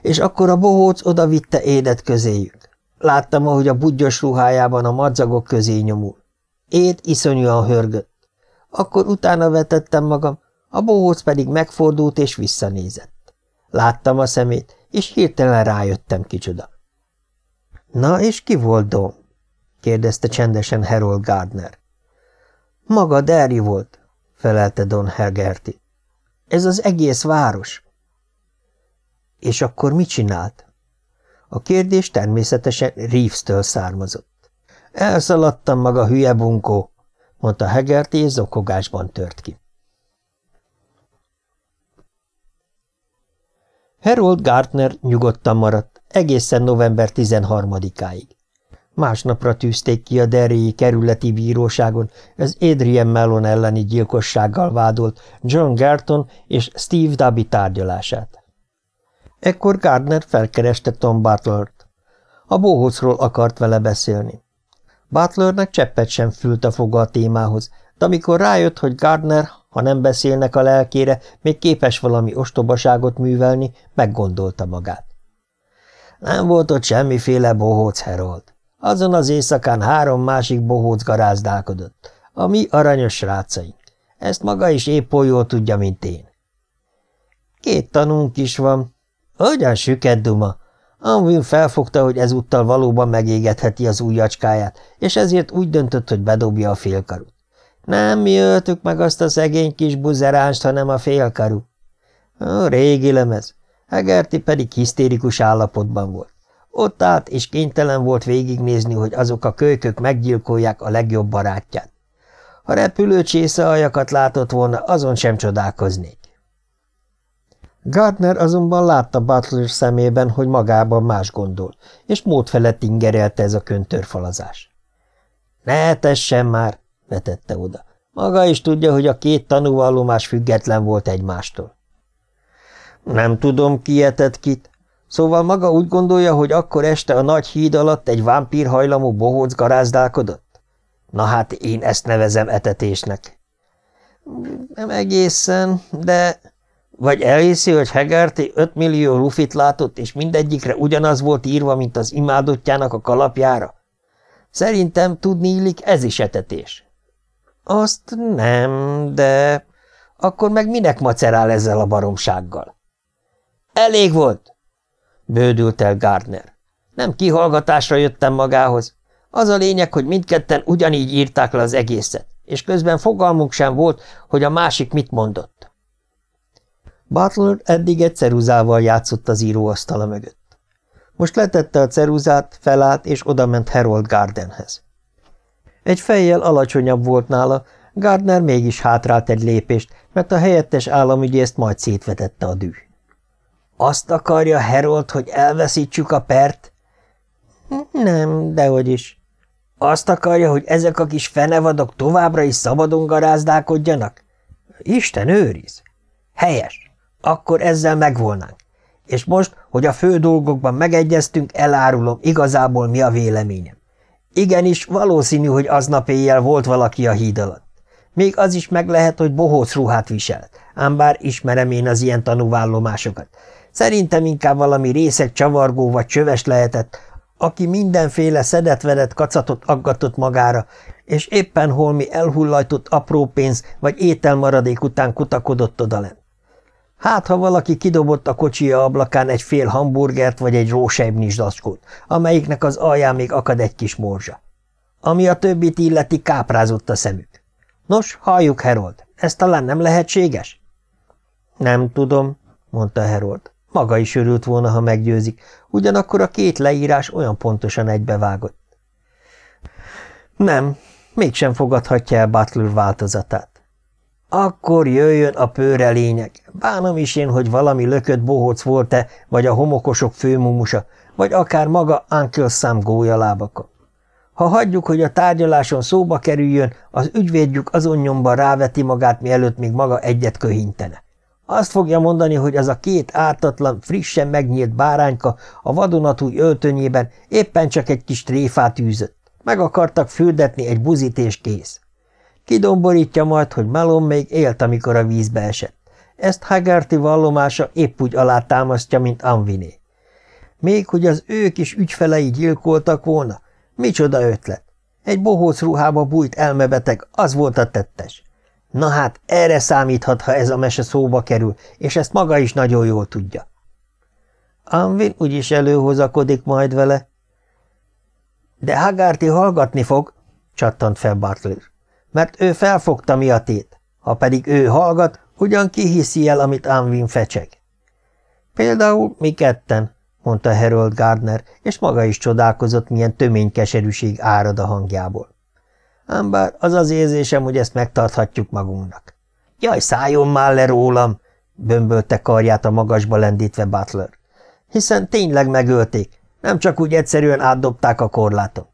És akkor a bohóc odavitte édet közéjük. Láttam, ahogy a budgyos ruhájában a madzagok közé nyomul. Éd iszonyúan hörgött. Akkor utána vetettem magam, a bohóc pedig megfordult és visszanézett. Láttam a szemét, és hirtelen rájöttem kicsoda. Na, és ki volt Dom? kérdezte csendesen Harold Gardner. Maga Derry volt, felelte Don Hergerty. Ez az egész város. És akkor mit csinált? A kérdés természetesen Reeves-től származott. Elszaladtam maga hülye bunkó, mondta Hegerty, és zokogásban tört ki. Harold Gartner nyugodtan maradt, egészen november 13-áig. Másnapra tűzték ki a Derryi kerületi bíróságon az Adrian Mellon elleni gyilkossággal vádolt John Garton és Steve Darby tárgyalását. Ekkor Gardner felkereste Tom Butlert. A bohócról akart vele beszélni. Butlernek cseppet sem fült a foga a témához, de amikor rájött, hogy Gardner ha nem beszélnek a lelkére, még képes valami ostobaságot művelni, meggondolta magát. Nem volt ott semmiféle bohóc Herold. Azon az éjszakán három másik bohóc garázdálkodott, a mi aranyos srácaink. Ezt maga is épp oly jól tudja, mint én. Két tanunk is van. Hogyan süket duma? Anvin felfogta, hogy ezúttal valóban megégetheti az ujjacskáját, és ezért úgy döntött, hogy bedobja a félkarut. Nem mi öltük meg azt a szegény kis buzeránst, hanem a félkarú. A régi lemez. Hegerti pedig hisztérikus állapotban volt. Ott állt, és kénytelen volt végignézni, hogy azok a kölykök meggyilkolják a legjobb barátját. Ha repülő csészealjakat látott volna, azon sem csodálkoznék. Gardner azonban látta Butler szemében, hogy magában más gondol, és mód felett ingerelte ez a köntörfalazás. – Ne tessen már! vetette oda. Maga is tudja, hogy a két tanúvallomás független volt egymástól. Nem tudom, ki etett kit. Szóval maga úgy gondolja, hogy akkor este a nagy híd alatt egy vámpírhajlamú bohóc garázdálkodott? Na hát én ezt nevezem etetésnek. Nem egészen, de... Vagy elhiszi, hogy Hegerty öt millió rufit látott, és mindegyikre ugyanaz volt írva, mint az imádottjának a kalapjára? Szerintem tudni illik, ez is etetés. Azt nem, de akkor meg minek macerál ezzel a baromsággal? Elég volt, bődült el Gardner. Nem kihallgatásra jöttem magához. Az a lényeg, hogy mindketten ugyanígy írták le az egészet, és közben fogalmunk sem volt, hogy a másik mit mondott. Butler eddig egy ceruzával játszott az íróasztala mögött. Most letette a ceruzát, felállt és odament Harold Gardenhez. Egy fejjel alacsonyabb volt nála, Gardner mégis hátrált egy lépést, mert a helyettes államügyészt majd szétvetette a düh. Azt akarja Harold, hogy elveszítsük a pert? Nem, dehogy is. Azt akarja, hogy ezek a kis fenevadok továbbra is szabadon garázdálkodjanak? Isten őriz! Helyes! Akkor ezzel megvolnánk. És most, hogy a fő dolgokban megegyeztünk, elárulom igazából mi a véleményem. Igenis, valószínű, hogy aznap éjjel volt valaki a híd alatt. Még az is meg lehet, hogy bohóc ruhát viselt, ám bár ismerem én az ilyen tanúvállomásokat. Szerintem inkább valami részeg csavargó vagy csöves lehetett, aki mindenféle szedetvedett kacatot aggatott magára, és éppen holmi elhullajtott apró pénz vagy ételmaradék után kutakodott odalent. Hát, ha valaki kidobott a kocsia ablakán egy fél hamburgert vagy egy rósejbnis zacskót, amelyiknek az alján még akad egy kis morzsa. Ami a többit illeti, káprázott a szemük. Nos, halljuk, Herold, ez talán nem lehetséges? Nem tudom, mondta Herold. Maga is örült volna, ha meggyőzik, ugyanakkor a két leírás olyan pontosan egybevágott. Nem, mégsem fogadhatja el Butler változatát. Akkor jöjjön a pőre lényeg. Bánom is én, hogy valami lökött bohóc volt-e, vagy a homokosok főmumusa, vagy akár maga Uncle Sam gólyalábaka. Ha hagyjuk, hogy a tárgyaláson szóba kerüljön, az ügyvédjük azon nyomban ráveti magát, mielőtt még maga egyet köhintene. Azt fogja mondani, hogy az a két ártatlan, frissen megnyílt bárányka a vadonatúj öltönyében éppen csak egy kis tréfát űzött. Meg akartak fürdetni egy buzit és kész. Kidomborítja majd, hogy Melon még élt, amikor a vízbe esett. Ezt Hagerty vallomása épp úgy alátámasztja, mint Anviné. Még hogy az ő kis ügyfelei gyilkoltak volna? Micsoda ötlet! Egy bohóc ruhába bújt elmebeteg, az volt a tettes. Na hát, erre számíthat, ha ez a mese szóba kerül, és ezt maga is nagyon jól tudja. Anvin úgyis előhozakodik majd vele. De Hagarty hallgatni fog, csattant fel Bartler, mert ő felfogta mi a tét. Ha pedig ő hallgat, ugyan kihiszi el, amit Anvin fecseg. Például mi ketten, mondta Harold Gardner, és maga is csodálkozott, milyen tömény keserűség árad a hangjából. Ám bár az az érzésem, hogy ezt megtarthatjuk magunknak. Jaj, szálljon már le rólam! bömbölte karját a magasba lendítve Butler. Hiszen tényleg megölték, nem csak úgy egyszerűen átdobták a korláton.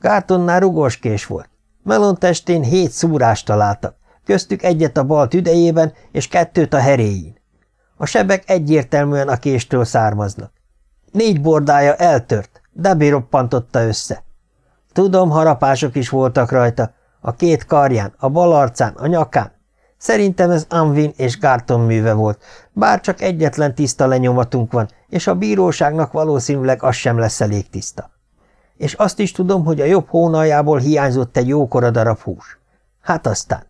Gártonnál rugoskés volt. Melon testén hét szúrást találtak, köztük egyet a bal tüdejében és kettőt a heréjén. A sebek egyértelműen a késtől származnak. Négy bordája eltört, Debbie roppantotta össze. Tudom, harapások is voltak rajta, a két karján, a bal arcán, a nyakán. Szerintem ez Anvin és Garton műve volt, bár csak egyetlen tiszta lenyomatunk van, és a bíróságnak valószínűleg az sem lesz elég tiszta. És azt is tudom, hogy a jobb hónaljából hiányzott egy jókora darab hús. Hát aztán.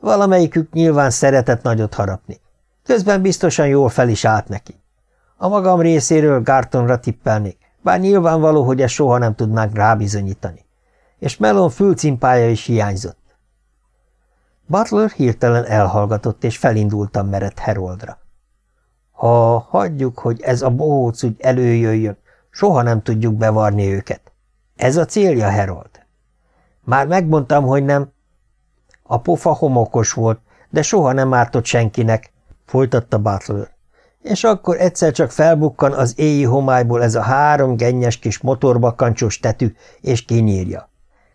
Valamelyikük nyilván szeretett nagyot harapni. Közben biztosan jól fel is állt neki. A magam részéről Gartonra tippelnék, bár nyilvánvaló, hogy ezt soha nem tudnánk rábizonyítani és Melon fülcimpája is hiányzott. Butler hirtelen elhallgatott, és felindultam merett Heroldra. Ha hagyjuk, hogy ez a bohóc úgy előjöjjön, soha nem tudjuk bevarni őket. Ez a célja, Herold. Már megmondtam, hogy nem. A pofa homokos volt, de soha nem ártott senkinek, folytatta Butler. És akkor egyszer csak felbukkan az éji homályból ez a három gennyes kis motorbakancsos tetű, és kinyírja.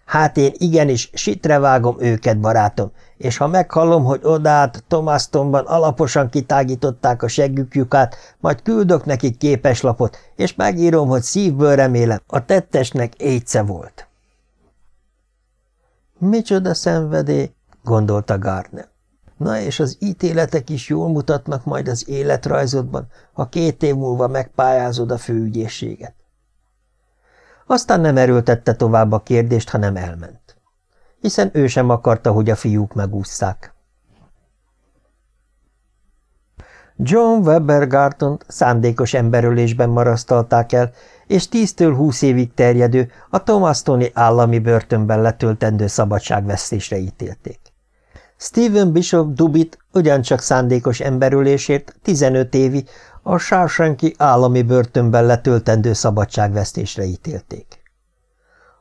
Hát én igenis sitre vágom őket, barátom, és ha meghallom, hogy odát Tomasztonban alaposan kitágították a seggükjukát, majd küldök nekik képeslapot, és megírom, hogy szívből remélem, a tettesnek éjsze volt. Micsoda szenvedély, gondolta Gardner. Na és az ítéletek is jól mutatnak majd az életrajzodban, ha két év múlva megpályázod a főügyészséget. Aztán nem erőltette tovább a kérdést, hanem elment. hiszen ő sem akarta, hogy a fiúk megúszszák. John Weber Gartont szándékos emberölésben marasztalták el, és tíztől húsz évig terjedő, a Tomastoni állami börtönben letöltendő szabadságvesztésre ítélték. Stephen Bishop Dubit ugyancsak szándékos emberülésért 15 évi, a Sársenki állami börtönben letöltendő szabadságvesztésre ítélték.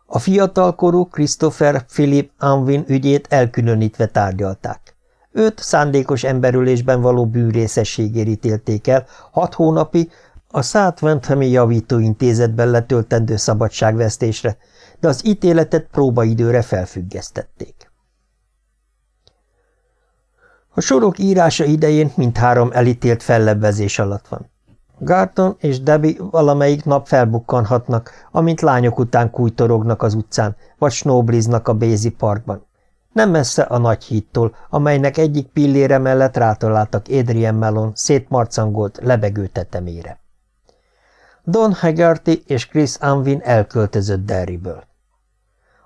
A fiatalkorú Christopher Philip Anvin ügyét elkülönítve tárgyalták. Őt szándékos emberülésben való bűrészességért ítélték el, hat hónapi, a South Wenthami javítóintézetben letöltendő szabadságvesztésre, de az ítéletet próbaidőre felfüggesztették. A sorok írása idején mindhárom elítélt fellebbezés alatt van. Garton és Debbie valamelyik nap felbukkanhatnak, amint lányok után kújtorognak az utcán, vagy snowbliznak a Bézi parkban. Nem messze a nagy hídtól, amelynek egyik pillére mellett rátaláltak Adrian Mellon szétmarcangolt, lebegő tetemére. Don Haggerty és Chris Anvin elköltözött Derryből.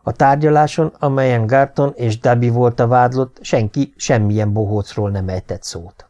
A tárgyaláson, amelyen Garton és Debbie volt a vádlott, senki semmilyen bohócról nem ejtett szót.